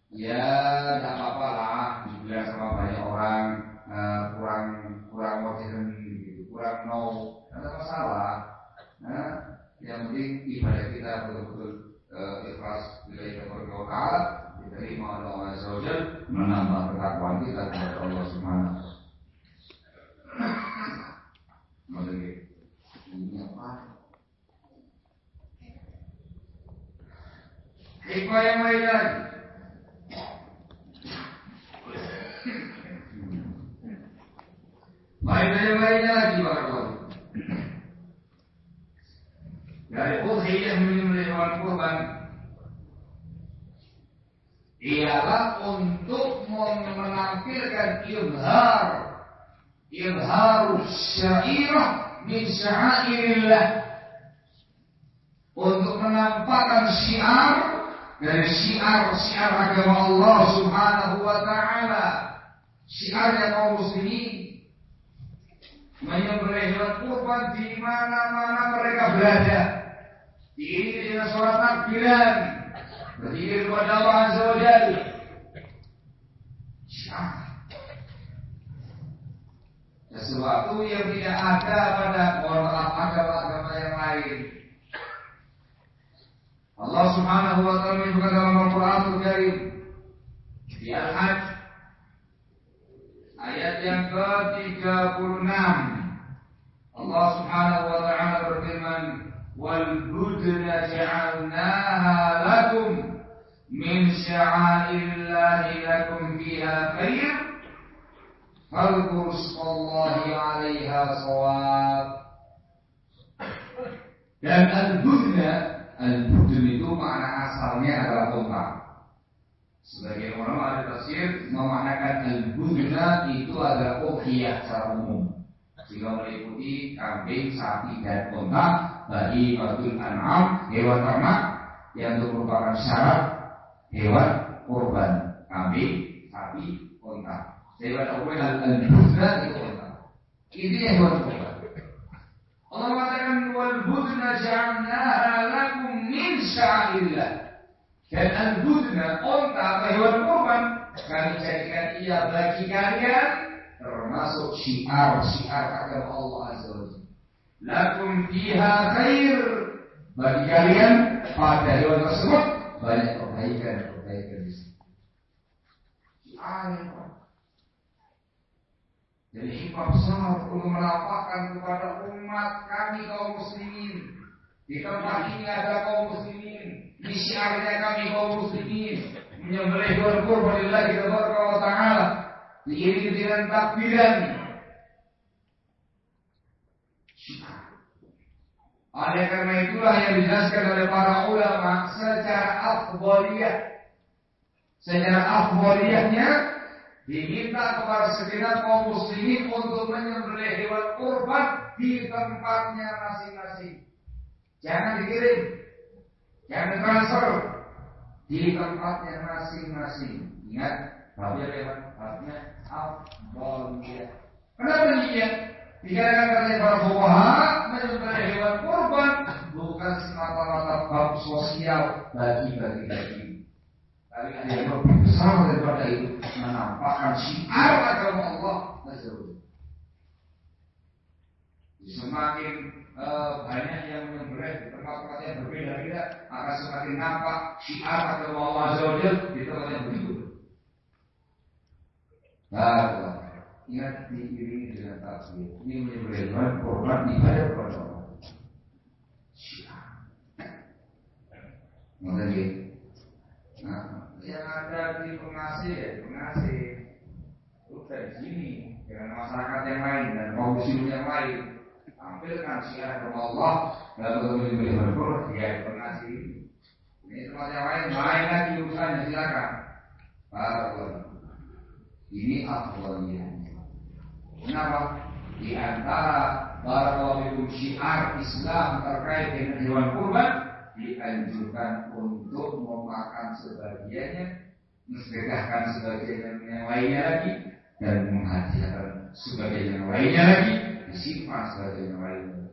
[SPEAKER 1] Ya, tidak apa-apa lah dibilang sama banyak orang uh, kurang kurang modern gitu, kurang no, tidak masalah. Nah, yang penting ibadah kita betul-betul uh, ikhlas bila berdoa diterima oleh Allah Subhanahu menambah ketakwaan kita kepada Allah apa? Hikmah yang lain lagi. Yang lainnya lagi Barakallahu Dari udhiyah menyembelih hewan kurban Ialah untuk menampilkan ilhar Ilhar syairah min syairillah Untuk menampakkan syiar dari syiar-syiar agama Allah subhanahu wa ta'ala. Syiarnya kaum muslimin menyembelih kurban di mana-mana mereka berada. Diiringi dengan surat takbiran, berzikir kepada Allah Azza wa Jalla. Sesuatu yang tidak ada pada agama-agama yang lain. Allah Subhanahu wa taala menyebutkan dalam Al-Qur'an Al-Karim Al-Hajj ayat yang ke-36. Allah Subhanahu wa taala berfirman wal budna ja'alnaha lakum min sya'airillahi lakum fiha khair fadhkuru sallallahi 'alaiha shawab dan al-budna al-budn itu makna asalnya adalah unta sebagai ulama ada tafsir memahamakan al-budna itu adalah ukhiyah secara umum. Sehingga meliputi kambing, sapi, dan unta bagi batul an'am, hewan ternak yang itu merupakan syarat hewan kurban. Kambing, sapi, unta. Hewan kurban al-budna itu unta. Ini hewan kurban. Allah mengatakan ja'alnaha lakum min sya'illah. Dan al-budna, onta atau hewan kurban, kami jadikan ia bagi kalian termasuk syiar-syiar agama Allah Azza wa Jalla. Lakum fiha khair. Bagi kalian pada hewan tersebut banyak kebaikan-kebaikan di sini. Syiar jadi hikmah besar untuk menampakkan kepada umat kami kaum muslimin. Di tempat ini ada kaum muslimin. Di syiarnya kami kaum muslimin. Menyembelih berkurban lillahi tabaraka wa ta'ala. Diiringi dengan takbiran. Oleh karena itulah yang dijelaskan oleh para ulama secara afdoliyah. Secara afdoliyahnya diminta kepada segenap kaum muslimin untuk menyembelih hewan kurban di tempatnya masing-masing. Jangan dikirim, jangan transfer di tempatnya masing-masing. Ingat, babnya lewat babnya afdaliyah. Kenapa demikian? Dikarenakan kata para fuqaha menyembelih hewan kurban bukan semata-mata bab sosial bagi bagi bagi tapi ada yang lebih besar daripada itu menampakkan syiar agama Allah Azza Semakin uh, banyak yang menyembelih di tempat-tempat yang berbeda-beda, akan semakin nampak syiar agama Allah di tempat yang berikut. Nah, ingat diiringi dengan takbir. Ini menyembelih korban ibadah kepada Allah. Syiar. Mengenai Nah, yang ada di pengasih ya pengasih udah sini dengan masyarakat yang lain dan kaum yang lain tampilkan syiar kepada Allah dan untuk memberi berkur ya pengasih ini tempat yang lain lain lagi urusannya silakan. Barakallah ini afdaliyahnya kenapa? Di antara barakallahu syiar Islam terkait dengan hewan kurban dianjurkan untuk memakan sebagiannya, mensedekahkan sebagian yang lainnya lagi, dan menghadiahkan sebagian yang lainnya lagi, disimpan sebagian yang lainnya.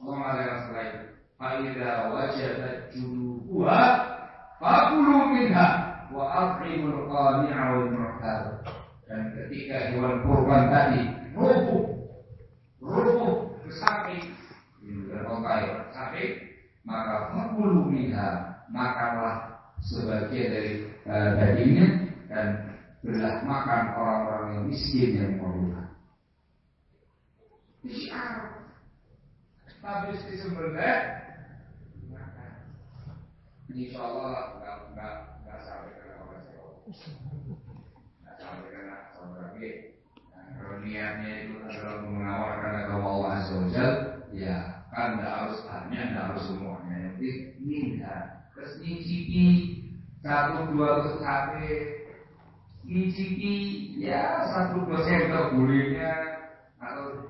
[SPEAKER 1] Allah mengatakan selain Fa'idha wajadat junubuha Fakulu minha Wa aqrimul qani'a wal mu'tar Dan ketika hewan kurban tadi Rubuh Rubuh ke samping Ini adalah samping maka fakulu minha makanlah sebagian dari uh, dagingnya dan belah makan orang-orang yang miskin yang memerlukan. Syiar. Tapi disembelih makan. Insya Allah nggak nggak nggak sampai ke orang Nggak sampai ke orang nah, Kalau niatnya itu adalah menawarkan agama Allah Azza ya kan tidak harus hanya tidak harus semuanya yang penting minta terus nyicipi satu dua tusuk sate nyicipi ya satu dua sendok gulanya atau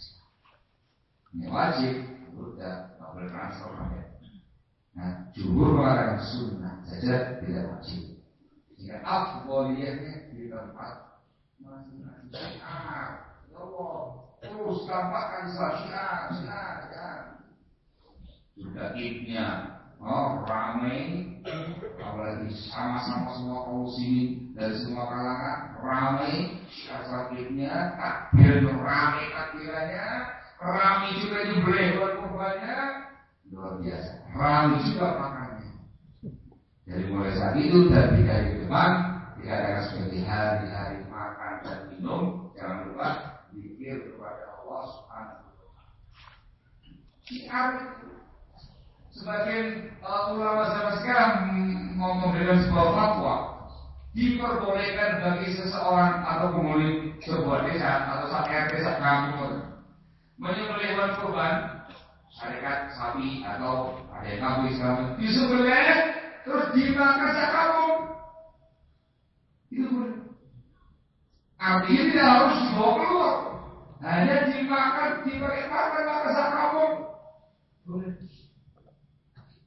[SPEAKER 1] ini wajib udah nggak boleh transfer ya. nah jumhur mengatakan sunnah saja tidak wajib. Jika afdoliyahnya di tempat masing-masing. Ah ya Allah terus gampangkan syiar, syiar, ya. Sudah idnya, oh ramai, apalagi sama-sama semua kaum muslimin dari semua kalangan ramai, syiar sakitnya, takbir ramai takbirannya, ramai juga dibeli buat kurbannya, luar biasa. Ramai juga makannya. Dari mulai saat itu dan tiga hari depan dikatakan sebagai hari-hari makan dan minum, jangan lupa zikir Allah Subhanahu Syiar sebagian uh, ulama zaman sekarang mau memberikan sebuah fatwa diperbolehkan bagi seseorang atau penghuni sebuah desa atau satu RT satu kampung menyembelih hewan kurban syarikat sapi atau ada yang kambing segala disembelih terus dimakan kamu itu boleh artinya tidak harus dibawa keluar. Hanya dimakan dipakai makan maka kamu boleh.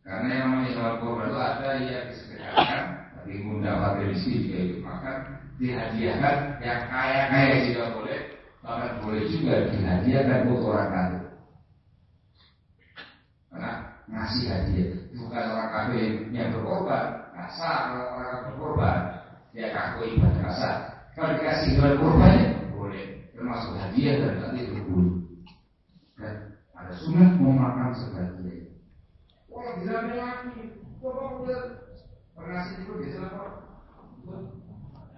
[SPEAKER 1] Karena yang namanya hewan kurban itu ada yang disediakan tapi mendapat rezeki juga itu makan dihadiahkan yang kaya kaya juga boleh bahkan boleh juga dihadiahkan untuk orang kaya karena ngasih hadiah. Bukan orang kafir yang berkorban. Kasar orang berkorban. Dia kaku ibadah kasar. Kalau dikasih hewan kurban ya boleh. Termasuk hadiah dan nanti berbulu dan ada sunat mau makan sebagian bisa lagi. Coba udah pernah sih itu bisa apa?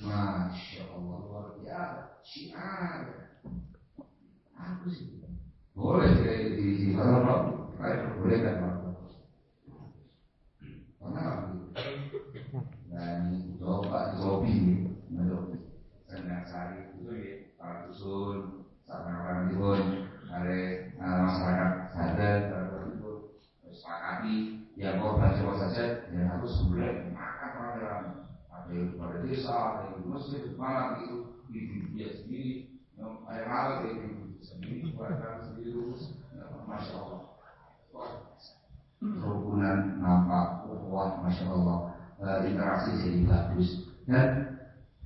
[SPEAKER 1] Masya Allah luar biasa. Syiar. Aku sih. Boleh di di kalau boleh kan Pak? Karena dan coba kopi, menurut senang sari itu ya para dusun, sama orang dusun, ada masyarakat sadar itu sepakati yang korban siapa saja yang harus orang yang pada desa, yang di masjid, malam itu di dia sendiri, ada yang rawat itu sendiri, keluarga sendiri lurus, masya Allah. Kerukunan nampak, wah masya Allah, interaksi jadi bagus. Dan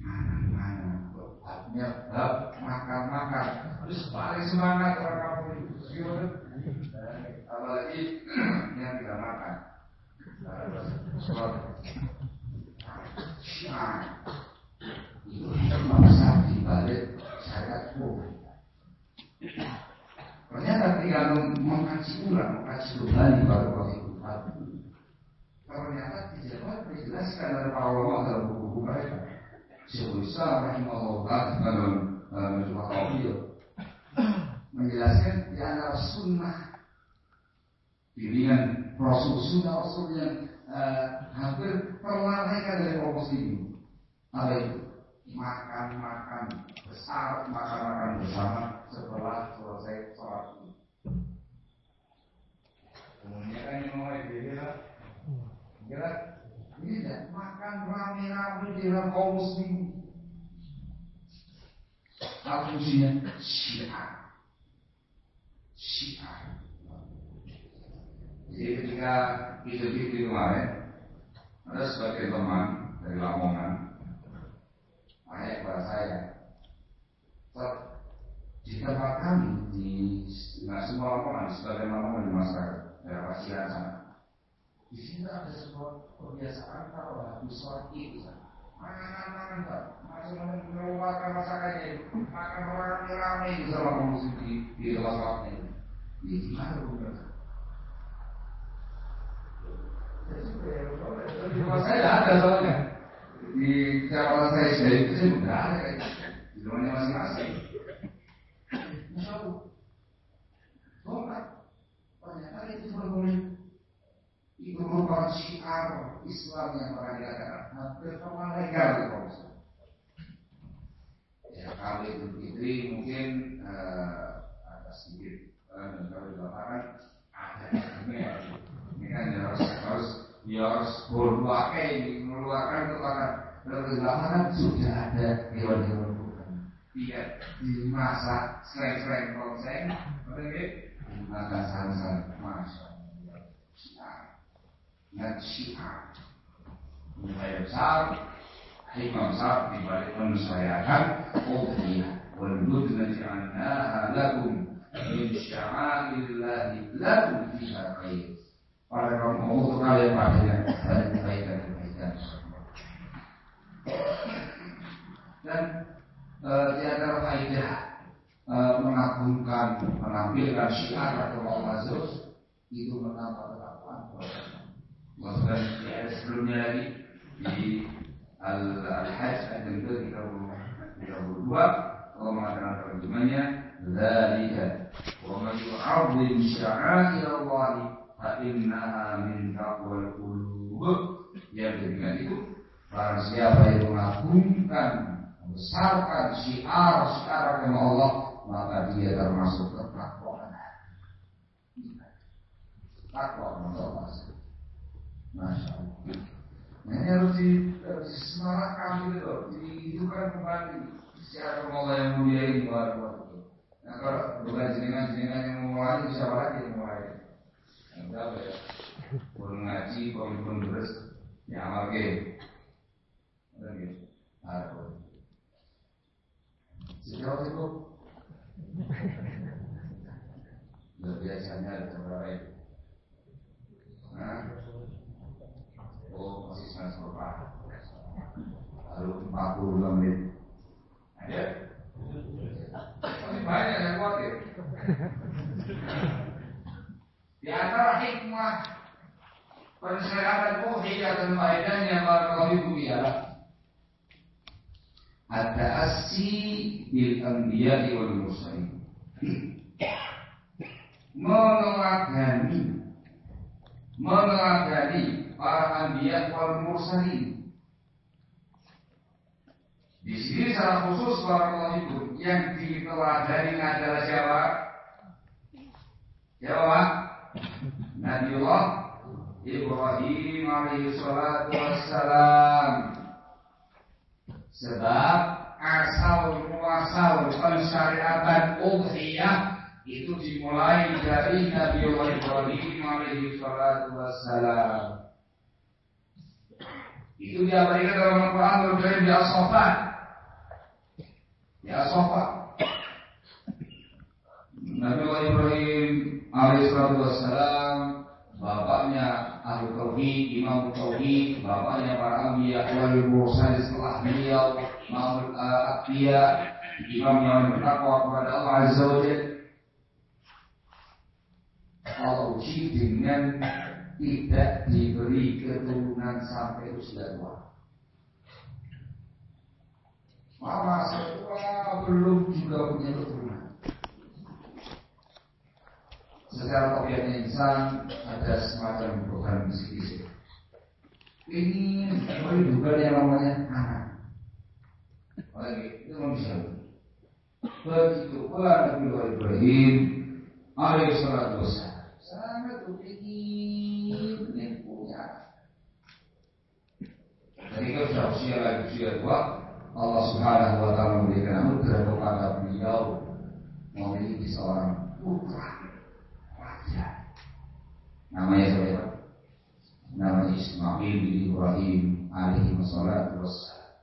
[SPEAKER 1] mana-mana babnya bab makan-makan. Terus paling semangat orang kampung itu. Apalagi <clears throat> yang tidak makan Syiar itu hikmah besar di balik syariat kufur Ternyata tinggal mengkaji ulang, mengkaji kembali baru kau itu Ternyata tidak dijelaskan oleh para ulama dalam buku-buku mereka. Syekhul Islam rahimahullah dalam Majmuah Tauhid menjelaskan di antara sunnah pilihan Rasul sunnah Rasul yang uh, hampir terlalaikan dari kaum muslimin. Apa itu? Makan-makan besar, makan-makan bersama setelah selesai sholat. Umumnya kan yang mau lah. Kira tidak makan rame-rame di dalam kaum muslim. Apa fungsinya? Syiar. Jadi ketika Idul Fitri kemarin ada sebagai teman dari Lamongan tanya kepada saya, di tempat kami di nggak semua Lamongan, di sebagian Lamongan di masyarakat daerah Pasiran sana. Di sini ada sebuah kebiasaan kalau habis sholat itu makan-makan pak, masih melupakan masakannya makan rame-rame itu sama muslim di di tempat sholatnya. Ini gimana bukan? Di saya ada soalnya di kecamatan saya sendiri itu saya nggak ada di rumahnya masing-masing. Masya Allah. Sholat. Ternyata itu boleh itu merupakan syiar Islam yang pernah dikatakan hampir sama legal kalau Ya kalau itu Fitri mungkin uh, ada sedikit uh, kalau di lapangan ada ini kan harus harus ya harus berbuat ini mengeluarkan di lapangan sudah ada hewan-hewan bukan tidak dimasak sering-sering konsen, oke? Maka sangat masya dan syiar. Upaya besar, hikmah besar dibalik mensyariatkan udhiyah wal budna ja'alnaha lakum min sya'airillahi lakum fiha khair. Pada kaum untuk kalian padanya dan kebaikan-kebaikan. Dan e, antara faedah e, mengagumkan, menampilkan syiar atau Allah itu menambah ketakwaan Maksudnya ayat sebelumnya lagi di Al-Hajj ayat yang ke-32 Allah mengatakan terjemahnya Zalika innaha min taqwal qulub. Yang dengan itu siapa yang mengagungkan Membesarkan syiar-syiar agama Allah Maka dia termasuk ketakwaan Takwa Allah. Masya Allah. Nah, ini harus di, harus disemangatkan gitu dihidupkan kembali. Secara Allah yang mulia ini. Nah kalau bukan jenengan-jenengan yang memulai, siapa lagi yang memulai? Enggak ya, pun ngaji, pun pun terus, ya amal game. Lagi, harus. Sejauh itu, biasanya ada berapa Nah, oh masih sangat serupa. Lalu 40 menit. Ada? Banyak yang khawatir. Di antara hikmah pensyariatan tauhid dan faedahnya barakallahu fikum ialah at-ta'assi bil anbiya'i wal mursalin. Meneladani meneladani para anbiya wal mursalin. Di sini secara khusus para itu yang diteladani adalah siapa? Siapa? Nabiullah Ibrahim alaihi salatu wassalam. Sebab asal muasal pensyariatan udhiyah itu dimulai dari Nabi Allah Ibrahim alaihi salatu wassalam. Itu diabadikan dalam Al-Quran berkali di As-Sofa. Di As-Sofa. Nabi Ibrahim alaihi salatu wassalam bapaknya ahli tauhid, imam tauhid, bapaknya para anbiya wal mursalin setelah beliau, imam al-anbiya, imam yang bertakwa kepada Allah Azza wa Allah uji dengan tidak diberi keturunan sampai usia tua. Mama setua belum juga punya keturunan. Secara tabiatnya insan ada semacam bukan bisik-bisik. Ini juga yang namanya anak. Lagi itu manusia. Begitu pula Nabi Ibrahim alaihi salatu wassalam sangat dan punya. Ketika sudah usia lagi usia tua, Allah Subhanahu Wa Taala memberikan anugerah kepada beliau memiliki seorang putra raja. Namanya siapa? Namanya Ismail bin Ibrahim alaihi wassalatu wassalam.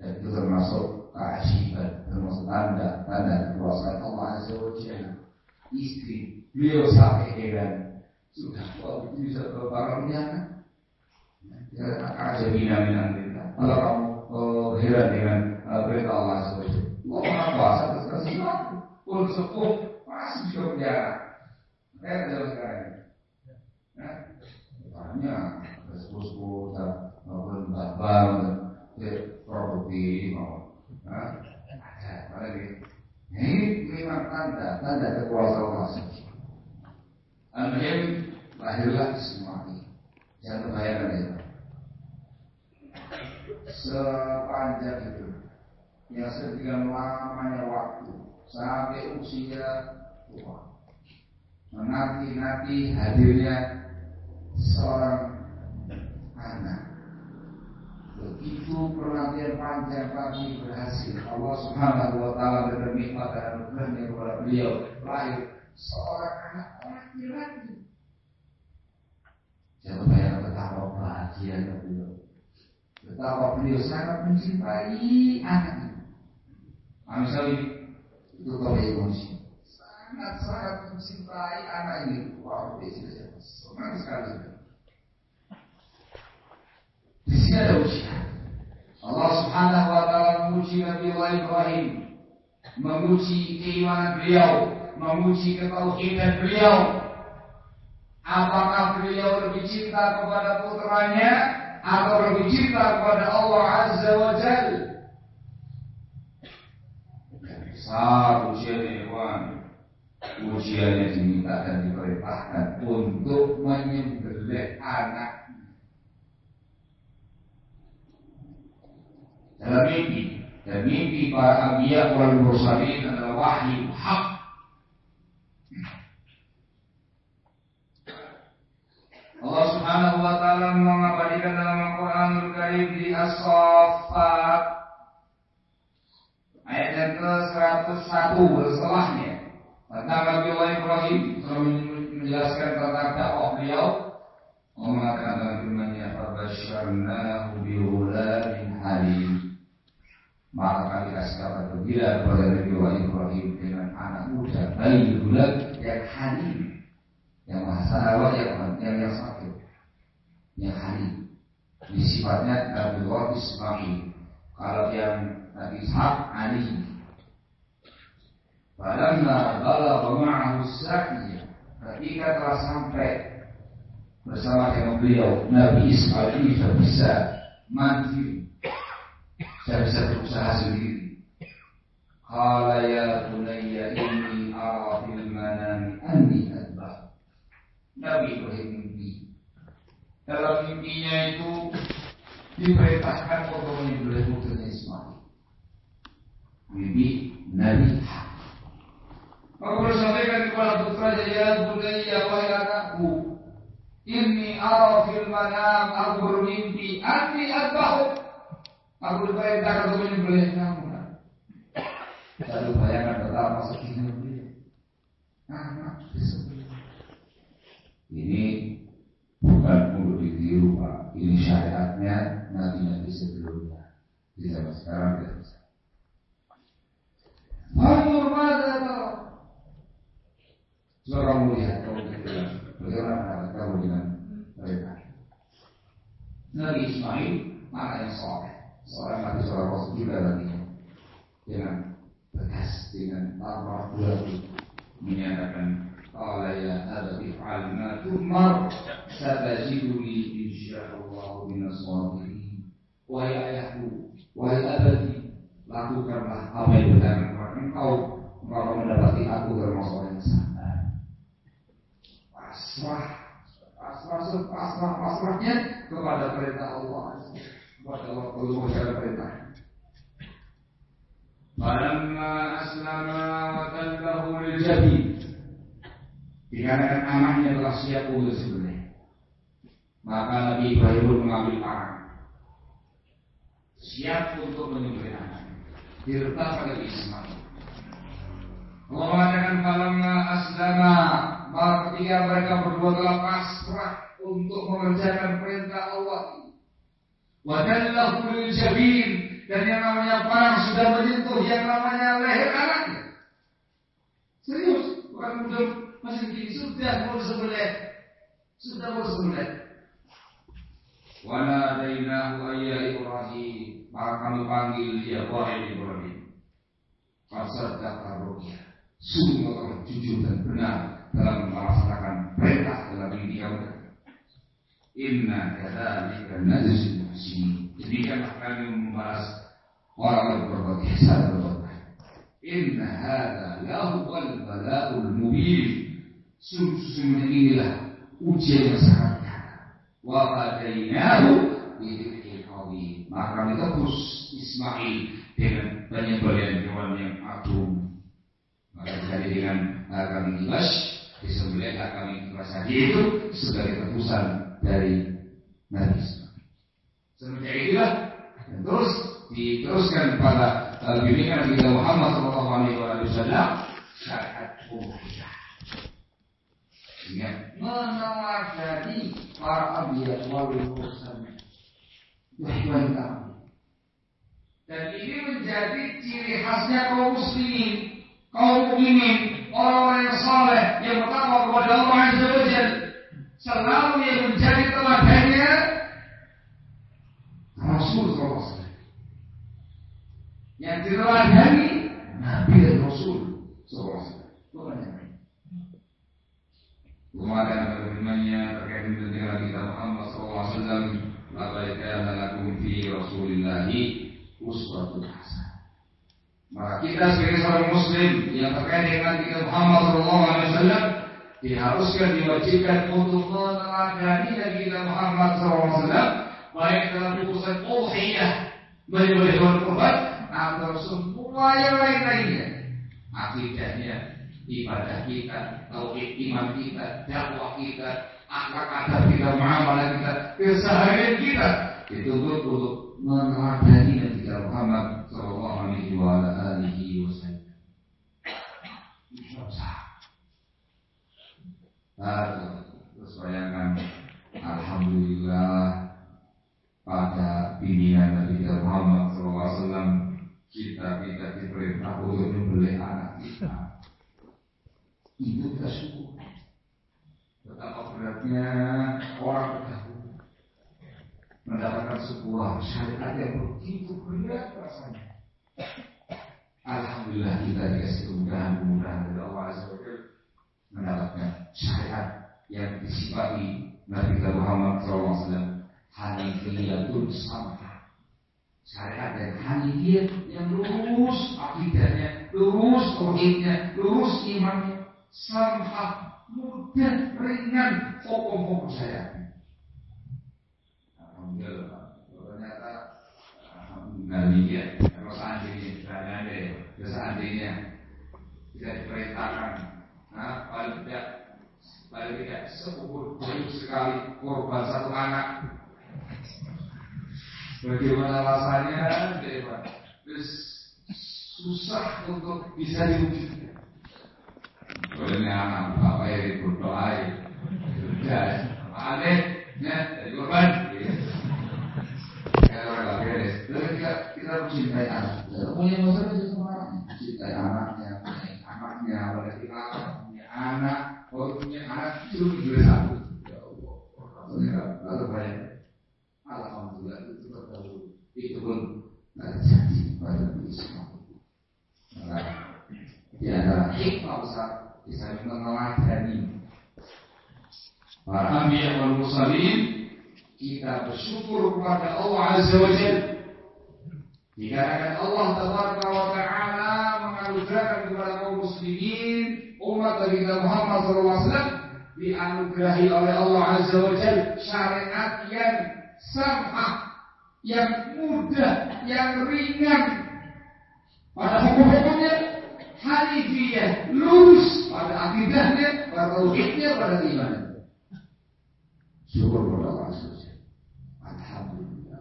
[SPEAKER 1] Dan itu termasuk keajaiban, termasuk tanda tanda kekuasaan Allah Azza wa Jalla. Istri beliau sampai heran sudah kok bisa barangnya kan ya aja bina bina kita kalau kamu uh, heran dengan uh, perintah Allah SWT mau puasa terus waktu pun sepuh masih juga penjara kayak dalam sekarang. Ya. Banyak. Sepuh-sepuh maupun babal produktif mau. Ada apa lagi ini memang tanda tanda kekuasaan Allah Al-Muhim lahirlah Ismail. Yang terbayangkan itu. Sepanjang itu. Yang sekian lamanya waktu. Sampai usia tua. Menanti-nanti hadirnya seorang anak. Begitu penantian panjang pagi berhasil. Allah Subhanahu wa taala nikmat dan anugerahnya kepada beliau lahir seorang anak laki-laki. Jangan bayang betapa bahagianya beliau. Betapa beliau sangat mencintai anaknya. Misalnya itu kalau emosi. Sangat-sangat mencintai anak ini. Wow, biasa Senang sekali. Di sini ada ujian. Allah Subhanahu wa taala memuji Nabi Ibrahim, memuji keimanan beliau, memuji ketauhidan beliau. Apakah beliau lebih cinta kepada putranya atau lebih cinta kepada Allah Azza wa Jal? Besar ujian ikhwan. Ujian yang diminta dan diperintahkan untuk menyembelih anak. Dalam mimpi, dan mimpi para anbiya wal mursalin adalah wahyu hak Allah Subhanahu wa taala mengabadikan dalam Al-Qur'anul Karim di As-Saffat. Ayat yang ke-101 setelahnya tentang Nabi Allah Ibrahim menjelaskan tentang dakwah beliau. Allah mengatakan firman-Nya fabasyarnahu bi halim. Maka kami kasih kabar gembira kepada Nabi Ibrahim dengan anak muda bayi bulan yang halim yang masalah yang yang yang sakit. Yang hari. Di sifatnya Nabi Allah Ismail. Kalau yang Nabi Ishak Ali. Falamma balagha ma'ahu sa'i ketika telah sampai bersama dengan beliau Nabi Ismail ini sudah bisa mandiri. Sudah bisa berusaha sendiri. Qala ya bunayya inni ara fil manami anni Nabi Ibrahim mimpi. Dalam mimpinya itu diperintahkan untuk menyembelih putranya Ismail. Mimpi Nabi Maka bersampaikan kepada putranya ya budaya wahai anakku Ini ara fil manam aku bermimpi anti adbahu Aku diperintahkan untuk menyembelih kamu Lalu bayangkan betapa sedihnya beliau disebut ini bukan untuk ditiru Pak. Ini syariatnya nabi-nabi sebelumnya. Di zaman sekarang tidak bisa. Fanur mada Coba kamu lihat, kamu lihat bagaimana pendapat kamu dengan mereka. Nabi Ismail mana yang soleh, seorang nabi seorang rasul juga nantinya dengan tegas dengan tanpa ragu menyatakan قال يا أبت افعل ما تؤمر ستجدني إن شاء الله من الصابرين Wahai ayahku, wahai abadi, lakukanlah apa yang berkenan kepada engkau, engkau mendapati aku termasuk yang sabar. Pasrah, pasrah, pasrah, pasrahnya kepada perintah Allah, kepada Allah, kepada perintah. Falamma aslama wa talbahu lil jabin Dikarenakan anaknya telah siap untuk sebenarnya. Maka Nabi Ibrahim pun mengambil parang. Siap untuk menyembelih anaknya. Dilepas pada Ismail. Allah mengatakan falamma aslama maka ketika mereka berdua telah pasrah untuk mengerjakan perintah Allah. Wadallahu lil jabin dan yang namanya parang sudah menyentuh yang namanya leher anaknya. Serius, bukan mudah begini sudah mau sebelah sudah mau sebelah Wana dainahu ayya Ibrahim. Maka kami panggil dia Wahai Ibrahim. Fasadaka rukyah Sungguh telah jujur dan benar Dalam melaksanakan perintah dalam diri kamu Inna kadzalika najzil muhsinin Demikianlah kami membalas orang yang berbuat ihsan. Inna hadza lahu bala'ul mubin sungguh-sungguhnya inilah ujian yang sangat nyata. Wa hadainahu bidikil qawim. Maka tebus Ismail dengan penyembelian hewan yang agung. Maka jadi dengan kami ibas disembelih kami tadi itu sebagai tebusan dari Nabi. Semenjak itulah terus diteruskan pada bimbingan Nabi Muhammad SAW syariat umum ya, meneladani para abiyat wali mursalin. Tuhan kami. Dan ini menjadi ciri khasnya kaum muslimin, kaum mukminin, orang-orang yang saleh yang bertakwa kepada Allah Azza wa Selalu yang menjadi teladannya Rasul SAW. Yang diteladani Nabi dan Rasul SAW. Bukan Kemarin firman-Nya terkait dengan kita Muhammad SAW. Lakum fi Rasulillah uswatun hasanah. Maka kita sebagai seorang muslim yang terkait dengan kita Muhammad SAW diharuskan diwajibkan untuk meneladani dari kita Muhammad SAW baik dalam urusan uhiyah menyembelih kurban atau semua yang lain-lainnya akidahnya ibadah kita, tauhid iman kita, dakwah kita, akhlak adab kita, muamalah kita, keseharian kita dituntut untuk meneladani Nabi Muhammad Sallallahu Alaihi Wasallam. Terus bayangkan Alhamdulillah pada pimpinan Nabi Muhammad SAW kita kita diperintah untuk membeli anak kita itu kita syukur. Betapa beratnya orang terdahulu mendapatkan sebuah syariat yang begitu berat rasanya. Alhamdulillah kita dikasih kemudahan-kemudahan dari Allah Azza mendapatkan syariat yang disifati Nabi Muhammad SAW hanifiyatun samha syariat dan hanifiyat yang lurus akidahnya lurus tauhidnya lurus imannya samhat, mudah, ringan, pokok-pokok saya. Alhamdulillah, ternyata Alhamdulillah, kalau seandainya, seandainya, seandainya tidak diperintahkan, nah, paling tidak, paling tidak sepuluh jauh sekali korban satu anak. Bagaimana rasanya, Terus susah untuk bisa diwujudkan. Soalnya anak bapak ya berdoa ya. Sudah, aneh, ya, dari korban. Kita kita harus cintai anak. Punya masalah itu sama anaknya. Cintai anaknya, anaknya, pada kita punya anak, kalau punya anak itu juga satu. Ya Allah, lalu banyak. Alhamdulillah itu terlalu itu pun terjadi pada Islam. Maka di antara hikmah besar bisa meneladani para anbiya wal mursalin kita bersyukur kepada Allah Azza wa Jalla dikarenakan Allah Tabaraka wa Ta'ala menganugerahkan kepada kaum muslimin umat Nabi Muhammad SAW dianugerahi oleh Allah Azza wa Jalla syariat yang samah yang mudah, yang ringan pada hukum-hukumnya hanifiyah, lurus pada akidahnya, pada tauhidnya, pada iman. Syukur kepada Allah saja. Alhamdulillah.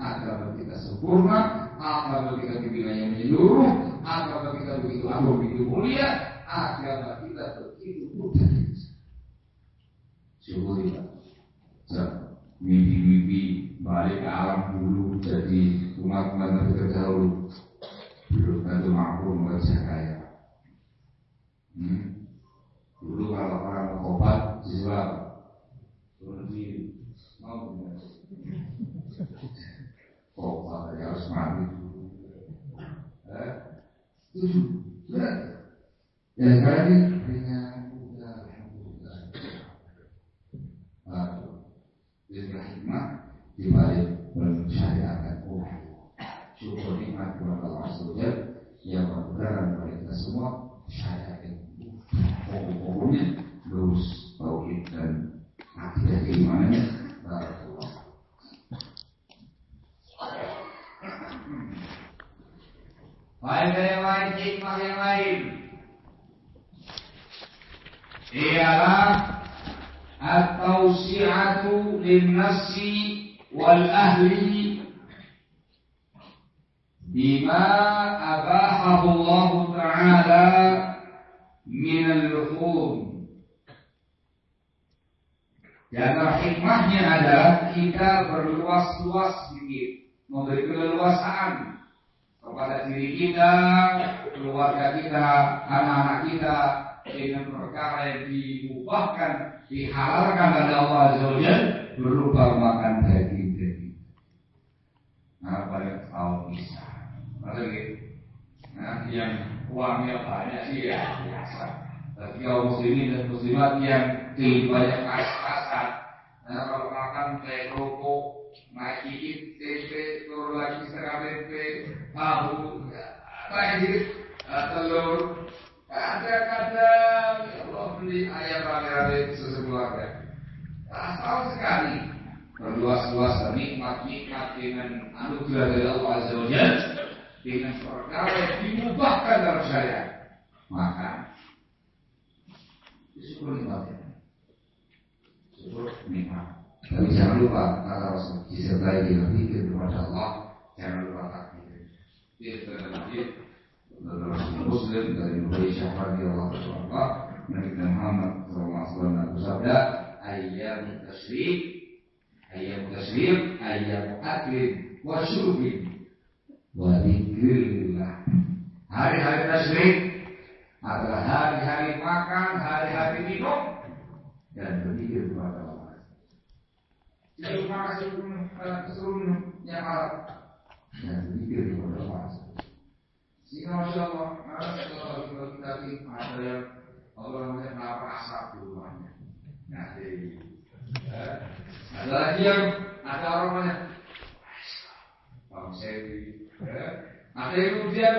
[SPEAKER 1] Agama kita sempurna, agama kita yang menyeluruh, agama kita begitu agung, begitu mulia, agama kita begitu mudah. Syukuri Pak. Mimpi-mimpi balik ke alam dulu jadi umat-umat Nabi terdahulu belum tentu mampu membaca kaya. Hmm. Dulu kalau orang obat siswa ya. Eh. Ya ini mensyariatkan. Wahyu syukur nikmat Azza yang berperan kepada kita semua syariat yang pokok-pokoknya lurus dan Akhirnya keimanannya Barakallah. Faedah lain, hikmah yang lain? Ialah at-tausi'atu wal ahli bima abahahu Allah Ta'ala min al-luhum di hikmahnya adalah kita berluas-luas sedikit, memberi keleluasaan kepada diri kita, keluarga kita, anak-anak kita dengan perkara yang dimubahkan, dihalalkan oleh Allah Azza wa berupa makan daging-daging. Nah, pada tahun bisa lagi? Nah, yang uangnya banyak sih ya biasa. Bagi kaum muslimin dan muslimat yang kehidupannya pas-pasan. Nah, kalau makan kayak rokok, gigit, tempe, turun lagi setengah tempe, tahu, lagi telur. Kadang-kadang ya Allah beli ayam rame-rame sesekeluarga. Nah, tahu sekali berluas-luas nikmat-nikmat dengan anugerah dari Allah Azza wa dengan perkara yang dimubahkan dalam syariat. Maka syukur nikmatnya. Nikmat. Tapi jangan lupa kata Rasul disertai dengan zikir kepada Allah. Jangan lupa takbir. Muslim dari Nabi Muhammad sallallahu alaihi wasallam bersabda aklin wa syurbin wa dzikrillah hari-hari tasyrik adalah hari-hari makan, hari-hari minum dan berpikir kepada Allah. Jadi terima kasih seluruhnya malam dan berpikir kepada Allah. Sehingga masya Allah, kalau kita ada yang Allah namanya kenapa asap di rumahnya. Nah, jadi ada lagi yang ada orangnya Bang Sewi, ada yang kemudian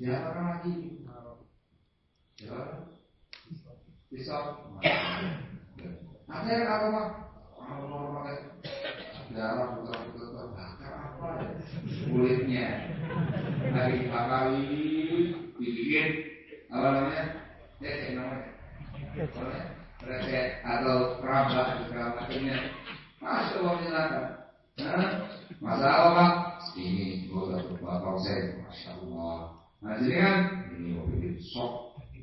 [SPEAKER 1] diapakan lagi bisa. Ada apa mah orang-orang pakai darah putar-putar terbakar apa ya? Kulitnya. Lagi dibakari dibikin apa namanya? Ya namanya. Atau perabot segala macamnya. Masuk Allah silakan. Masalah pak? Ini gua satu bapak saya masya Allah. Nah jadi kan ini bikin sok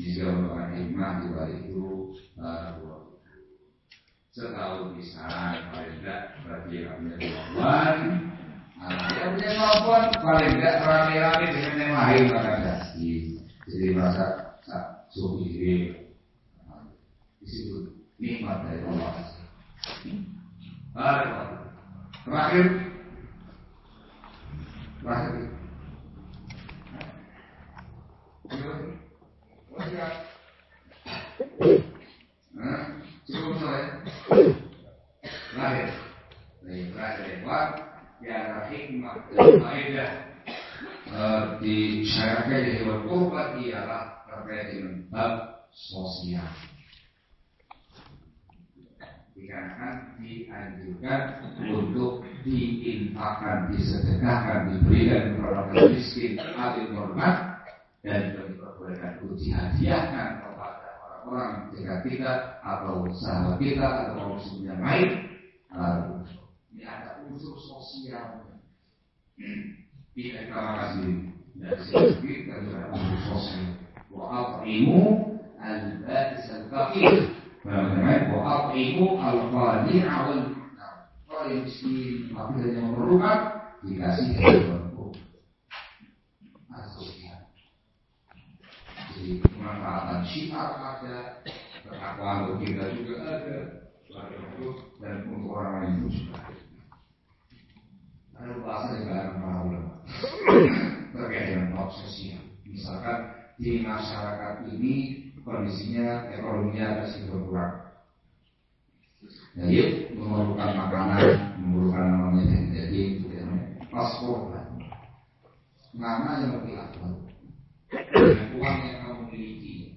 [SPEAKER 1] Jika merupakan hikmah di balik itu Setahu bisa paling tidak berarti yang punya kemampuan Yang punya kemampuan paling tidak rame-rame dengan yang lain maka jadi Jadi merasa suhu diri Di situ nikmat dari Allah. Terakhir. Terakhir ya hikmah di jadi berkorban ialah terkait dengan bab sosial. Dikarenakan dianjurkan untuk diinfakkan, disedekahkan, diberikan kepada miskin, adil hormat, dan diperbolehkan untuk dihadiahkan kepada orang-orang dekat kita atau sahabat kita atau orang yang lain. Uh, ini ada unsur sosial. Tidak terima kasih dari sini kita unsur sosial. Wa'afimu al-ba'is al-faqir. Bagaimana wa'afimu al-qadir awal Kalau yang miskin, tapi yang memerlukan, dikasih kepada Jadi pemanfaatan syiar ada, ketakwaan kita juga ada, dan untuk orang lain pun juga ada. Ada bahasa juga ada para ulama terkait dengan sosial. Misalkan di masyarakat ini kondisinya ekonominya masih berkurang. Jadi memerlukan makanan, memerlukan namanya jadi pas korban. Mana yang lebih aktual? Uang yang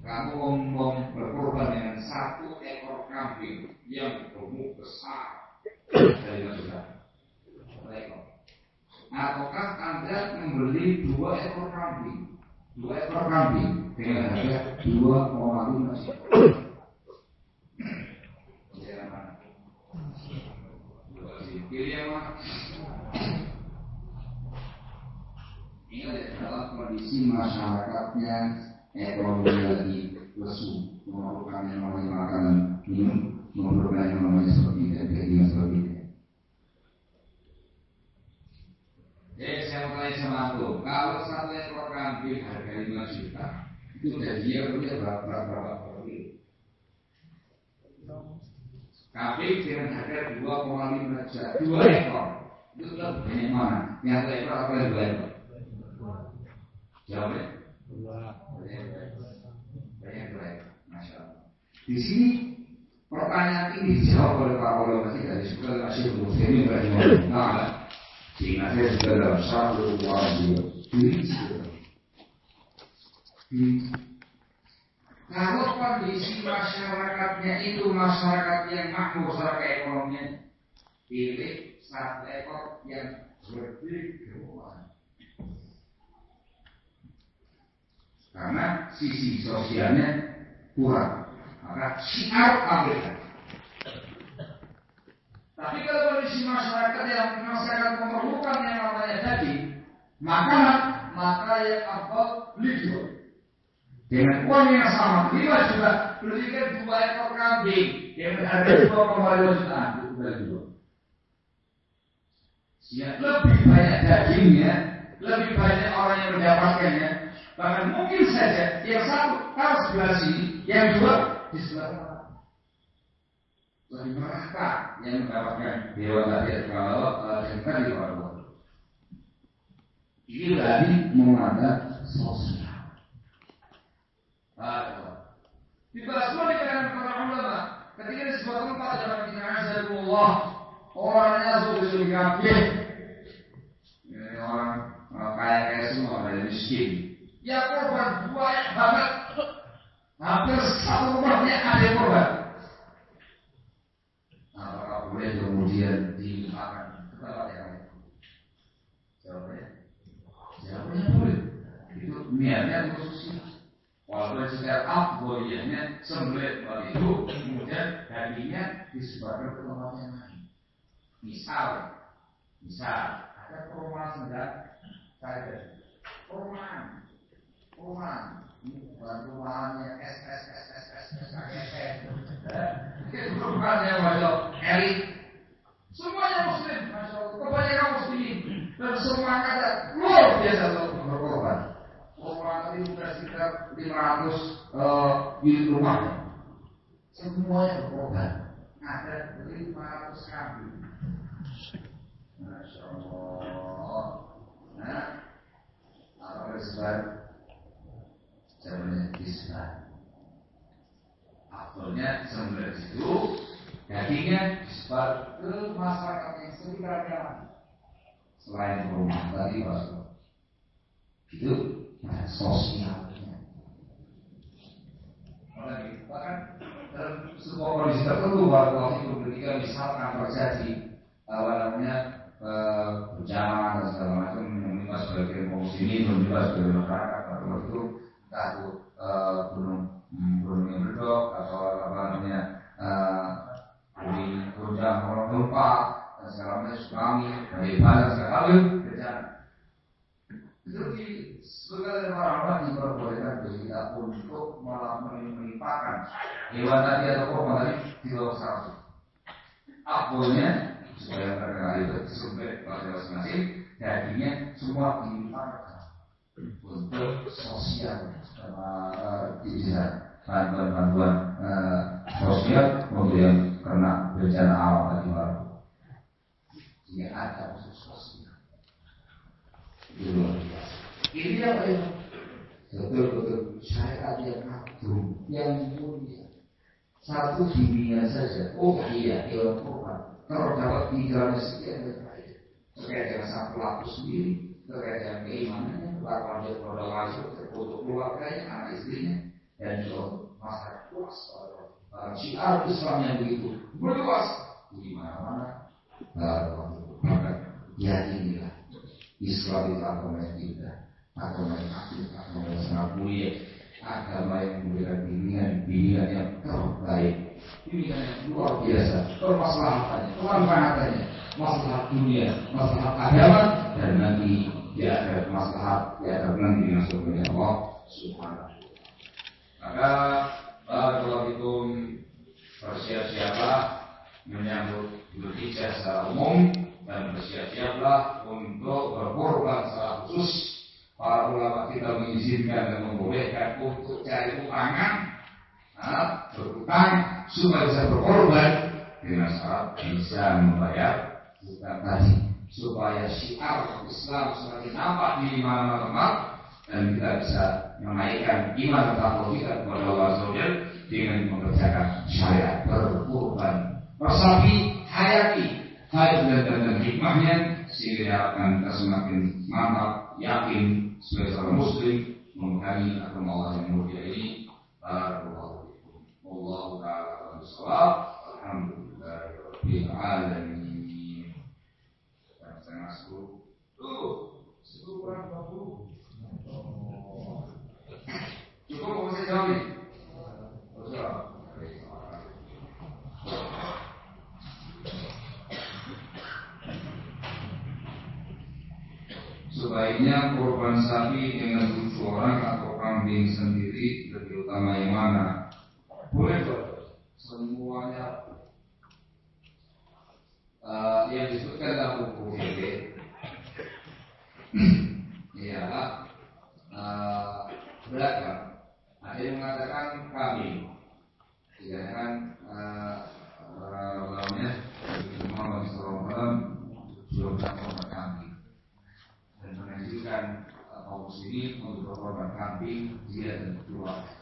[SPEAKER 1] kamu ngomong berkorban dengan satu ekor kambing yang gemuk besar. Dari Madinah. Ataukah Anda membeli dua ekor kambing, dua ekor kambing. Dengan harga dua koma lima Pilih yang mana? Ini adalah kondisi masyarakatnya ekonomi lagi lesu, memerlukan yang namanya makanan, minum, memerlukan yang namanya seperti dan kehidupan seperti itu. Jadi saya mau tanya sama aku, kalau satu ekor kambing harga 5 juta, itu gaji dia punya berapa berapa? Kambing dengan harga 2,5 juta, dua ekor, itu lebih banyak mana? Yang satu ekor apa yang dua ekor? Jawabnya? Dua. Di sini pertanyaan ini dijawab oleh para ulama kita disebutkan oleh Syekh Muslimin rahimahullah sehingga saya sudah dalam satu wajib. Diri kalau kondisi masyarakatnya itu masyarakat yang makmur secara keekonomian, pilih satu ekor yang berbeda. Karena sisi sosialnya kurang. Maka siar ambilkan. Tapi kalau kondisi masyarakat yang masyarakat memerlukan yang namanya daging, maka maka yang apa beli Dengan uang yang sama, lima juta, belikan dua ekor kambing yang berharga dua koma lima juta, itu juga. Ya, lebih banyak dagingnya, lebih banyak orang yang mendapatkannya. Bahkan mungkin saja yang satu harus sebelah sini, yang dua di sebelah mana lebih merata yang mendapatkan dewa tadi kalau cinta di bawah ini berarti mengada sosial. Dibahas semua di kalangan para ulama. Ketika di sebuah tempat zaman kita Allah orangnya sudah kafir ini orang kaya kaya semua dari miskin ya korban banyak banget hampir satu rumahnya ada korban boleh kemudian dimakan ke tempat yang lain? Jawabnya, jawabnya boleh. Itu niatnya sosial. Walaupun secara afdoliyahnya sembelih itu kemudian dagingnya disebarkan ke tempat yang lain. Misal, misal ada perumahan sedang saya perumahan, kurang perubahannya. S S S S S S s s s. S semuanya muslim kebanyakan muslimin. Dan semangatnya luar biasa untuk berkorban. Orang ini sudah sekitar 500 uh, eh, unit rumah. Semuanya berkorban. Ada 500 kambing. Masya Allah. Nah, kalau Jawabannya disebar. Akhirnya sembelih itu Dagingnya disebar ke masyarakat yang sekitarnya selain rumah tadi Pak itu nah, sosialnya bahkan dalam sebuah kondisi tertentu waktu itu ketika misalkan terjadi apa namanya bencana dan segala macam menimpa sebagai muslimin menimpa sebagai masyarakat atau itu entah itu gunung gunung yang berdok atau apa namanya di gunjang orang gempa dan segala macam tsunami dari banyak sekali bencana. Itu di sebagai orang-orang yang berbolehkan bagi kita untuk malah melimpahkan hewan tadi atau korban tadi di bawah satu. Apelnya supaya mereka itu disembelih pada masing-masing, dagingnya semua dilimpahkan untuk sosial sama bisa bantuan-bantuan sosial kemudian karena bencana alam tadi malam. Jika ada khusus sosial. Itu luar biasa. Ini apa ya? Betul-betul syariat yang agung, yang mulia. Satu dunia saja. Oh iya, hewan kurban. Kalau dapat pikiran sekian. Terkait dengan sang pelaku sendiri, terkait dengan keimanannya, kelakuan dia kepada langsung, untuk keluarganya, anak istrinya, dan juga masyarakat luas syiar Islam yang begitu meluas di mana-mana. Maka ya inilah Islam itu agama yang indah, agama yang aktif, agama yang sangat mulia, agama yang memberikan bimbingan, bimbingan yang terbaik, bimbingan yang luar biasa, permasalahannya, kemanfaatannya, masalah dunia, masalah agama, dan nanti di akhirat masalah di akhirat nanti masuk Allah Subhanahu Maka Barakallahu bersiap-siaplah menyambut Hijjah secara umum dan bersiap-siaplah untuk berkorban secara khusus. Para ulama kita mengizinkan dan membolehkan untuk cari utangan, nah, berutang supaya bisa berkorban dengan syarat bisa membayar utang tadi supaya syiar Islam semakin nampak di mana-mana dan kita bisa menaikkan iman dan kita kepada Allah SWT dengan mengerjakan syariat berkorban bersapi hayati hayat dan, dan, hikmahnya sehingga diharapkan kita semakin mantap yakin sebagai seorang muslim memegangi agama Allah yang mulia ini Barakallahu fikum. Wallahu ta'ala Alhamdulillah Rabbil alamin. Setengah Sebaiknya korban sapi dengan tujuh orang atau kambing sendiri lebih utama yang mana? Boleh kok, semuanya. Uh, yang disebutkan dalam buku ini ya uh, beragam ada yang mengatakan kami, tidak kan? Namanya Muhammad SAW belum kambing dan menunjukkan kaum muslimin untuk berkorban kambing dia dan keluarga.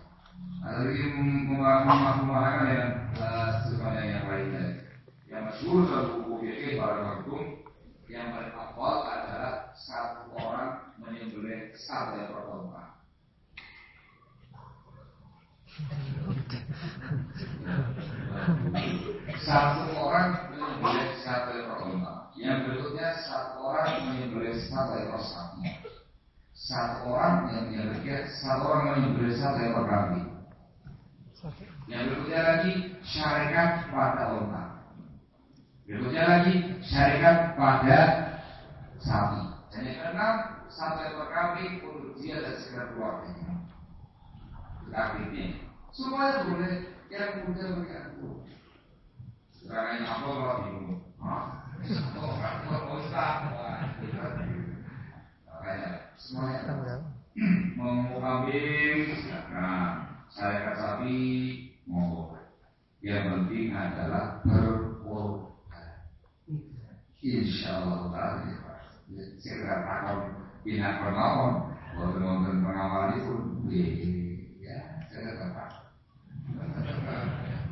[SPEAKER 1] Ada lagi memahami yang sebenarnya yang lainnya. Yang masyhur dalam buku fikih yang awal adalah satu orang menyembelih satu domba. Satu orang menyembelih satu domba. Yang berikutnya satu orang menyembelih satu sapi. Satu orang yang menyembelih satu orang menyembelih satu ekor kambing. Yang berikutnya lagi syarikat pada onta. Berikutnya lagi syarikat pada sapi. Dan yang keenam satu ekor kambing untuk dia dan segera keluarganya. Kambingnya. Semuanya boleh yang muda bergantung. Sekarang yang apa kalau bingung? Hah? Oh, Ustaz. Makanya semuanya. Mau kambing, nah saya sapi, mau. Yang penting adalah berkorban. Insya Allah segera takon bina permawon, wonten pengawal itu, ya, saya dapat.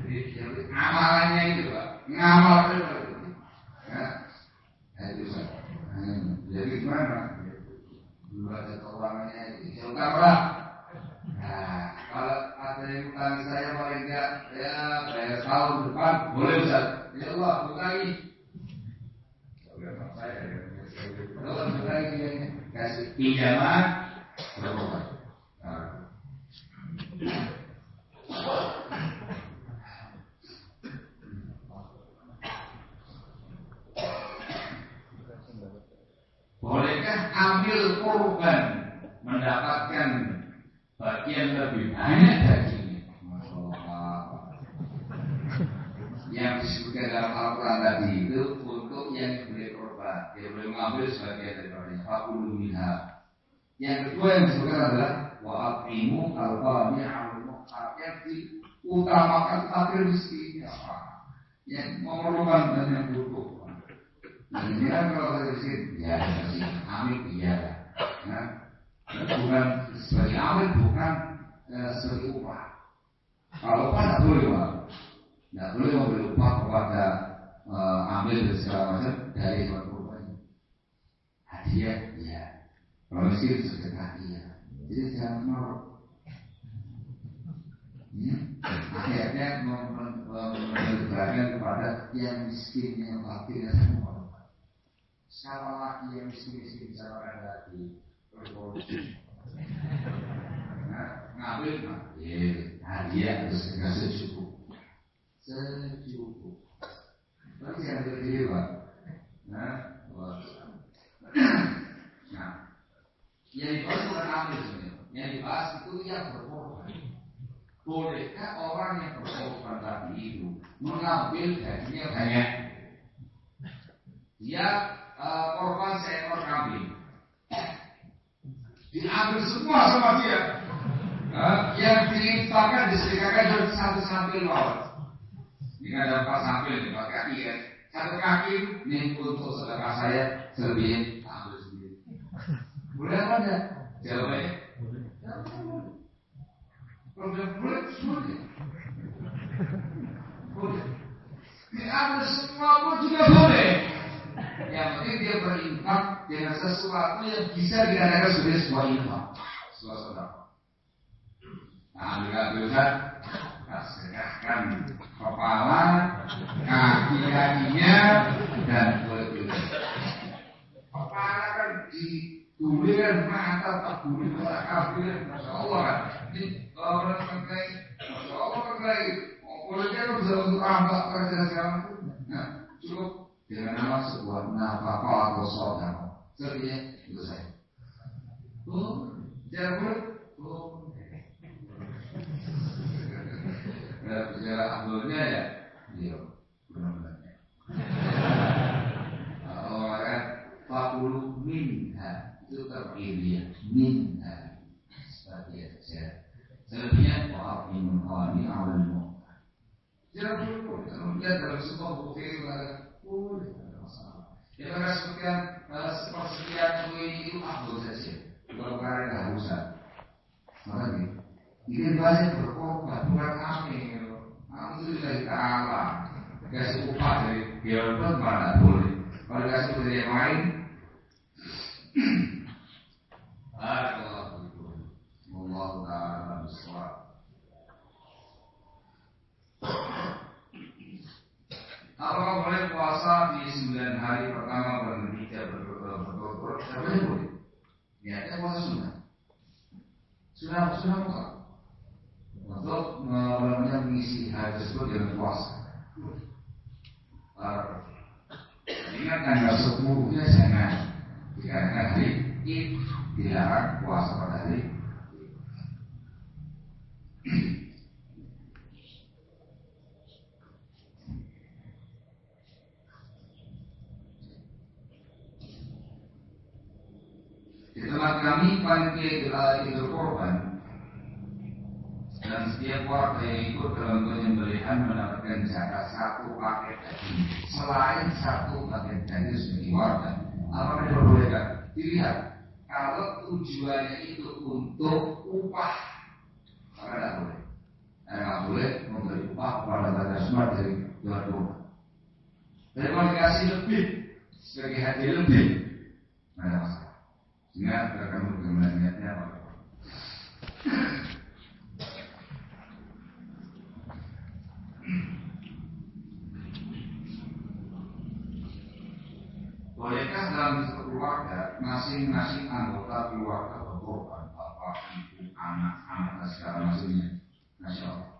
[SPEAKER 1] Jadi amalannya itu pak, ngamal itu. Ya, itu Jadi gimana? Ada keuangannya itu, ya utang Nah, kalau ada yang utang saya paling enggak ya bayar tahun depan boleh Ustaz. Ya Allah, utangi. Kalau utangi kasih pinjaman berapa? Bolehkah ambil korban mendapatkan bagian lebih banyak dagingnya? Yang disebutkan dalam Al-Quran tadi itu untuk yang dia boleh mengambil sebagian daripadanya. Fakulu minha. Yang kedua yang disebutkan adalah wa aqimu al-qani yang diutamakan fakir miskin apa? Yang memerlukan dan yang butuh. Nah, ini kan kalau saya miskin, ya sih, amin iya. Nah, bukan sebagai amin bukan eh, sebagai upah. Kalau upah tidak boleh pak, tidak boleh memberi upah kepada eh, ambil dan segala macam dari ya. Miskin sedekah, iya. Jadi jangan mau. Ya. Akhirnya memberikan kepada yang miskin, yang fakir, yang semua. Siapa lagi yang miskin-miskin misalkan lagi berkorupsi nah, ngambil hadiah harus dengan secukup secukup tapi berdiri pak nah nah yang dibahas bukan ambil sebenarnya yang dibahas itu yang berkorban bolehkah orang yang berkorban tadi itu mengambil dagingnya banyak? Dia uh, korban seekor kambing, diambil semua sama dia. Uh, yang diinfakkan disedekahkan satu samping lawan. Ini ada empat samping di kaki ya. Satu kaki ini untuk sedekah saya selebihnya. Boleh apa enggak? Jawabannya kalau dia boleh, boleh. Boleh. Diambil semua pun juga boleh. Yang penting dia berinfak dengan sesuatu yang bisa dikatakan sebagai sebuah infak. Sebuah saudara. Nah, juga bisa sedekahkan kepala, kaki-kakinya, dan kulit-kulit. Kepala kan ditulis mata tak boleh kafir, masya Allah kan. Ini orang pakai, masya Allah kan bisa untuk. Nah, cukup atau saudara. Sepertinya itu saya. Oh, jangan. Oh, bicara ya, iya, benar-benar. Minha itu terpilih minha seperti itu ya. Selebihnya maaf imun kami awal mau. Jangan dulu kalau lihat dalam itu ada boleh ada masalah. Ya karena seperti sepersekian ini itu afdol saja. Kalau karena keharusan. Makanya ini banyak berkorban, bukan kami. Alhamdulillah Ta'ala. Kasih upah dari biarpun mana boleh. Kalau kasih dari yang lain, Barakallahu fikum. Boleh puasa di hari pertama? Boleh puasa sunnah. Untuk. Ingat tanggal sepuluhnya jangan dikarenakan hari Id dilarang puasa pada hari Di tempat kami panitia Idul Korban dan setiap warga yang ikut dalam penyembelihan mendapatkan jatah satu paket daging selain satu paket daging sebagai warga. Apakah diperbolehkan? Dilihat kalau tujuannya itu untuk upah, maka tidak boleh. Tidak boleh memberi upah kepada warga semua dari luar rumah. Tapi kalau dikasih lebih sebagai hadiah lebih, tidak ada masalah. Sehingga tergantung bagaimana niatnya apa. Bolehkah dalam keluarga masing-masing anggota keluarga berkorban bapak, ibu, anak, anak dan segala macamnya? Masya Allah.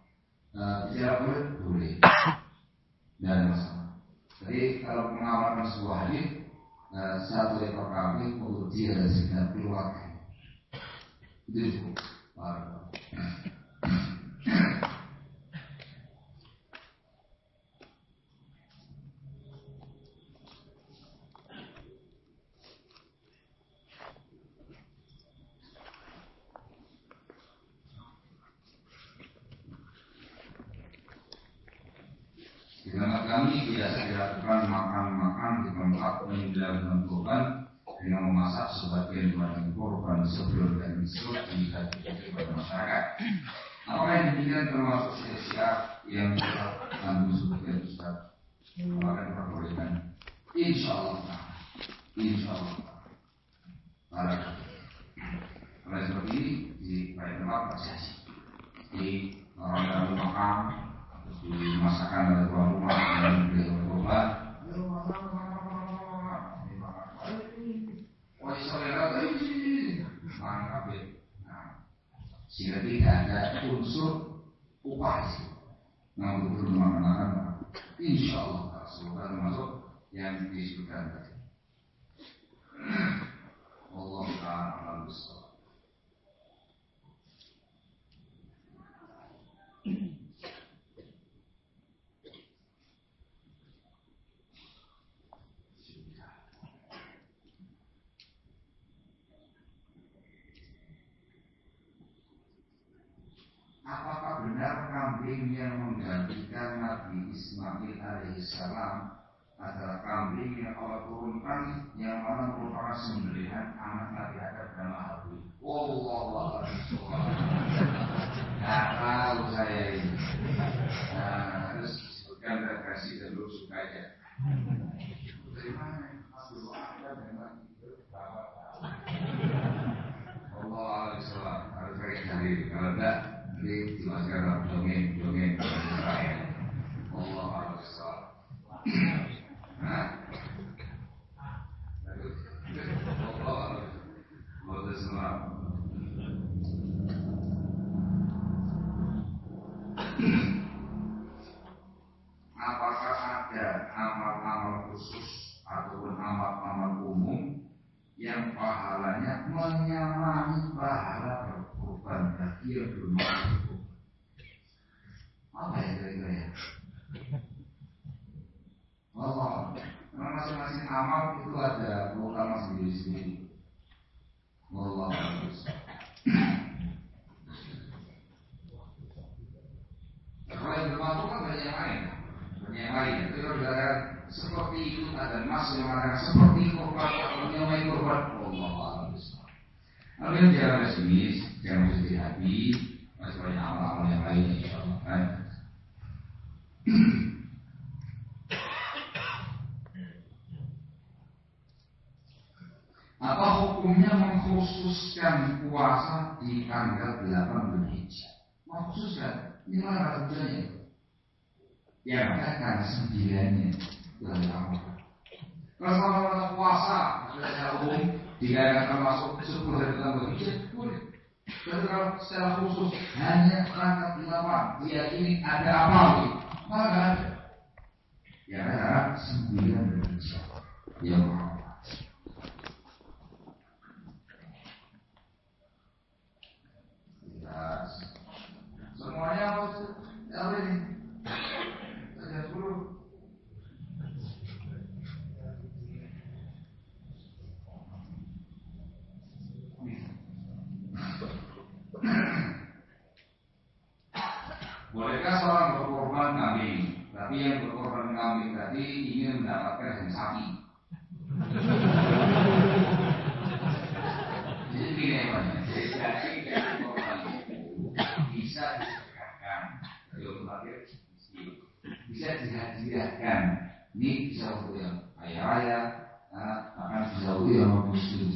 [SPEAKER 1] Uh, bicara boleh, boleh. Tidak masalah. Jadi kalau mengamalkan sebuah hadis uh, satu ekor kambing untuk dia dan sekitar keluarga itu cukup tempat kami biasa dilakukan makan-makan di tempat yang tidak menentukan dengan memasak sebagian daging korban sebelum dan serut dihadiri kepada masyarakat. Apakah yang demikian termasuk sia-sia yang tetap kandung sebagian Ustaz? Apakah diperbolehkan? Insya Allah. Insya Allah. Barak. Kalau seperti ini di baik tempat bersaksi. Di orang dalam makan dimasakkan oleh tuan rumah dan beliau berubah sehingga tidak ada unsur upah nah untuk makan insya Allah semoga termasuk yang disebutkan tadi. <clears throat> Allah Ta'ala kambing yang menggantikan Nabi Ismail alaihissalam adalah kambing yang Allah turunkan yang mana merupakan sembelihan anak Nabi Adam dan Nabi. Wallahu Nah, tahu saya ini. Nah, terus disebutkan referensi dan lu suka aja. Dari mana? Mas ada memang Allah harus pakai dari kalau enggak jadi dimasukkan dalam dongeng dongeng Israel. Allah harus Nah, Allah ada amal-amal khusus ataupun amal-amal umum yang pahalanya menyamai pahala berkorban bagi yang belum mampu. Apa ya kira-kira ya? Allah, karena masing-masing amal itu ada keutamaan sendiri-sendiri. Allah Kalau yang bermampu kan banyak yang lain, banyak yang lain. Itu kalau seperti itu ada nas yang mengatakan seperti korban atau menyamai korban Allah Lalu yang jangan pesimis, jangan bersedih hati, masih banyak amal-amal yang lain insya Allah kan. Apa hukumnya mengkhususkan puasa di tanggal 8 Dzulhijjah? Mengkhususkan, ini mana tujuannya? Ya, karena sembilannya bulan Sama puasa, secara umum dikatakan masuk sepuluh hari bulan Dzulhijjah, boleh. Kalau secara khusus hanya rangkap delapan, ini ada apa? Malah nggak ada. Ya ada sembilan Dzulhijjah. Ya. Semuanya harus apa ini? Saja sepuluh. Bolehkah seorang berkorban kambing? Tapi yang berkorban kambing tadi ingin mendapatkan yang sapi. Jadi gini ya Jadi korban bisa disedekahkan. Bisa dihadiahkan. Ini bisa untuk yang kaya raya, akan bisa untuk yang muslim.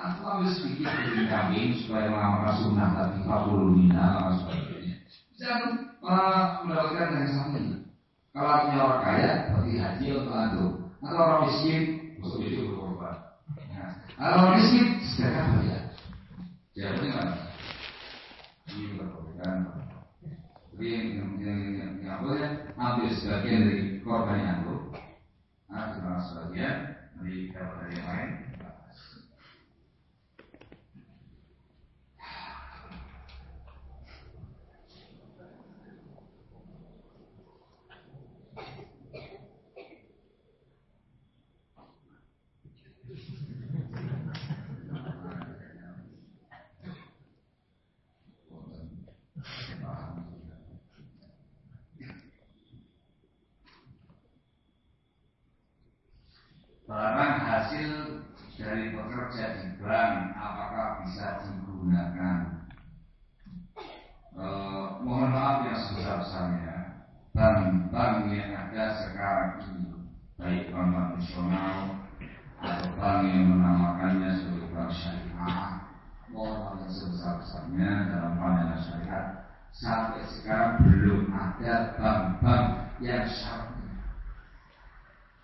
[SPEAKER 1] Aku ambil sedikit dari kambing supaya mengamalkan sunnah tadi fakul mina dan sebagainya. Jangan uh, mendapatkan dari sapi. Kalau punya orang kaya, berarti haji untuk antum. Atau orang miskin, untuk itu berkorban. Nah, kalau orang miskin, sedekah saja. Jadi mana? Ini berkorban. Jadi yang yang yang yang, yang apa ya? Ambil sebagian dari korban yang itu, nah, sebagian dari dari yang lain. Barang hasil dari bekerja di bank apakah bisa digunakan? Eh, mohon maaf yang sebesar-besarnya bank-bank yang ada sekarang ini baik bank nasional atau bank yang menamakannya sebagai bank syariah mohon maaf yang sebesar-besarnya dalam pandangan syariat sampai sekarang belum ada bank-bank yang syariah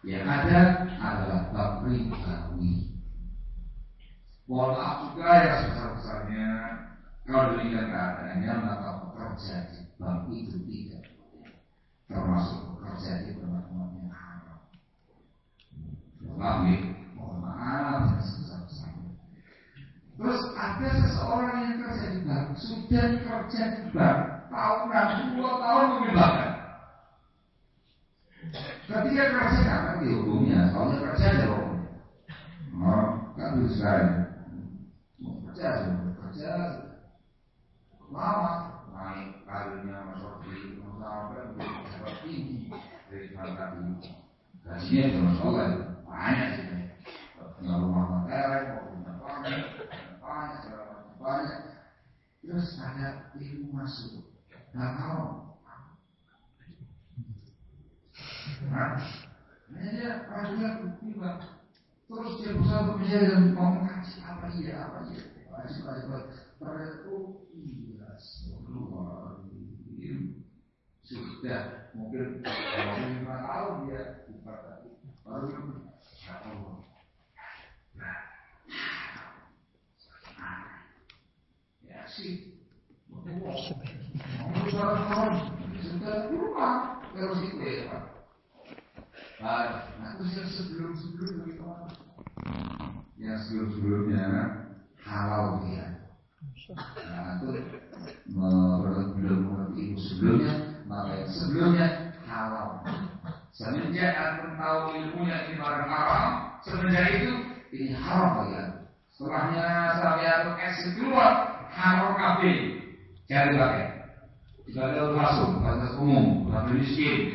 [SPEAKER 1] yang ada adalah bab ribawi. Mohon maaf juga yang sebesar-besarnya kalau demikian keadaannya maka bekerja di bab itu tidak termasuk bekerja di tempat-tempat yang haram. Maaf ya, mohon maaf yang sebesar-besarnya. Terus ada seseorang yang kerja di bank, sudah kerja di bank, tahunan, dua tahun membebaskan. Ketika kerja nggak ngerti hukumnya, soalnya kerja ada hukumnya. Oh, kan bisa Mau kerja, kerja lama, naik karirnya masuk di sampai berapa tinggi dari harga tinggi. Gajinya itu masya Allah banyak sih. Punya rumah materi, mau punya banyak, banyak, banyak. Terus ada ilmu masuk, nggak tahu. Nah, dia rajulah tiba terus dia berusaha untuk mencari dan mau apa iya apa iya. Pada itu iya, sudah mungkin lima tahun dia ibadah baru tahu nah ya sih. Mau suara itu ya nah terus yang sebelum sebelumnya halal dia nah itu belum mengerti sebelumnya maka yang sebelumnya halal semenjak aku tahu ilmunya ini barang haram semenjak itu ini haram kalian setelahnya sampai aku keluar haram kafe cari pakai ibadah masuk batas umum batas miskin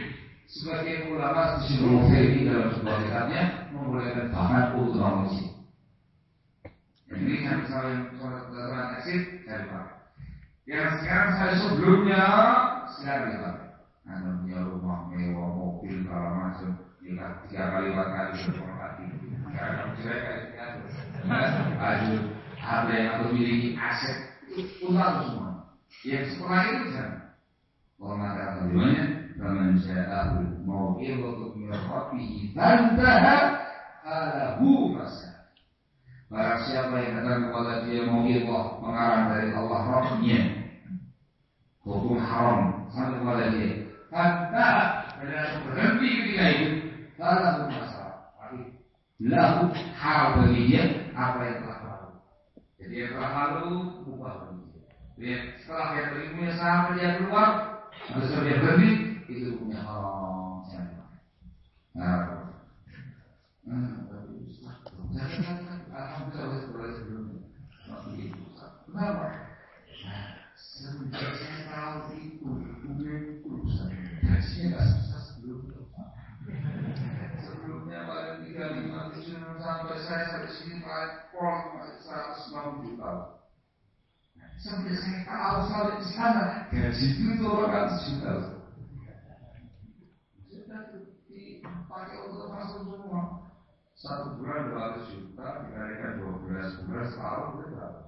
[SPEAKER 1] sebagai ulama di ini dalam sebuah kitabnya membolehkan bahan untuk orang miskin ini kan misalnya sholat exit cari pakai yang sekarang saya sebelumnya silakan ya. Anda punya rumah mewah, mobil, segala macam, ya tiga kali, empat kali, berapa kali. Karena ada yang aku miliki aset, utang semua. Yang setelah itu jangan. Mata keduanya, Faman sya'ahu maw'idatu min rabbih fantaha alahu masa. Barang siapa yang datang kepada dia maw'idhah mengarang dari Allah Rabbnya hukum haram sampai kepada dia. Pada berhenti ketika itu, kalau masalah. Tapi lahu haram bagi dia apa yang telah lalu. Jadi yang telah lalu ubah bagi dia. Setelah dia berilmunya sampai dia keluar, setelah dia berhenti, itu punya haram. Nah, Alhamdulillah sebelumnya. Kenapa? Semenjak saya tahu itu, hukumnya itu gajinya nggak susah sebelumnya. Sebelumnya paling tiga lima tujuh sampai saya sampai sini paling pol masih seratus lima puluh juta. Sampai saya tahu sampai di sana gaji itu dua ratus juta. Sudah dipakai untuk masuk semua. Satu bulan dua ratus juta dikalikan dua belas bulan setahun berapa?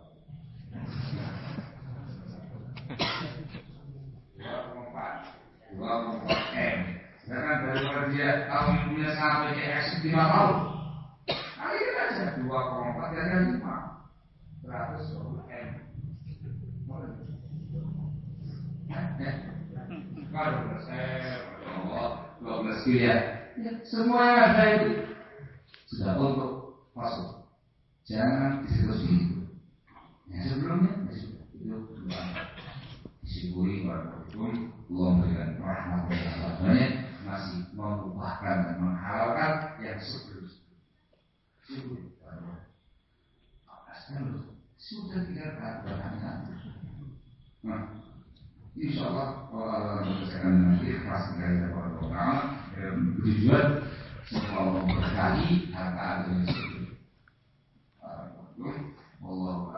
[SPEAKER 1] dua empat M. Sedangkan dari dia tahun punya sampai ke X lima tahun. Ini aja dua empat kali lima. Seratus dua M. Kalau belas M, dua belas miliar. Semua yang ada itu sudah untuk masuk. Jangan diskusi. Yang sebelumnya, ya sudah. Itu dua disyukuri walaupun Allah memberikan rahmat dan masih melupakan dan menghalalkan yang sebelum sebelum sudah tidak ada Nah, insya kalau Allah dari dan semua memberkahi harta ada yang sebelum Allah.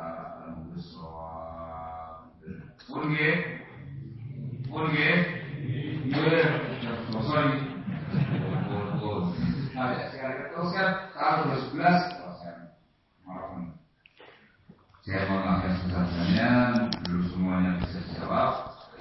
[SPEAKER 1] Oke. Oke. Nah, sekali teruskan tahun 2011 Maafkan. Saya maaf yang sebesar-besarnya belum semuanya bisa dijawab.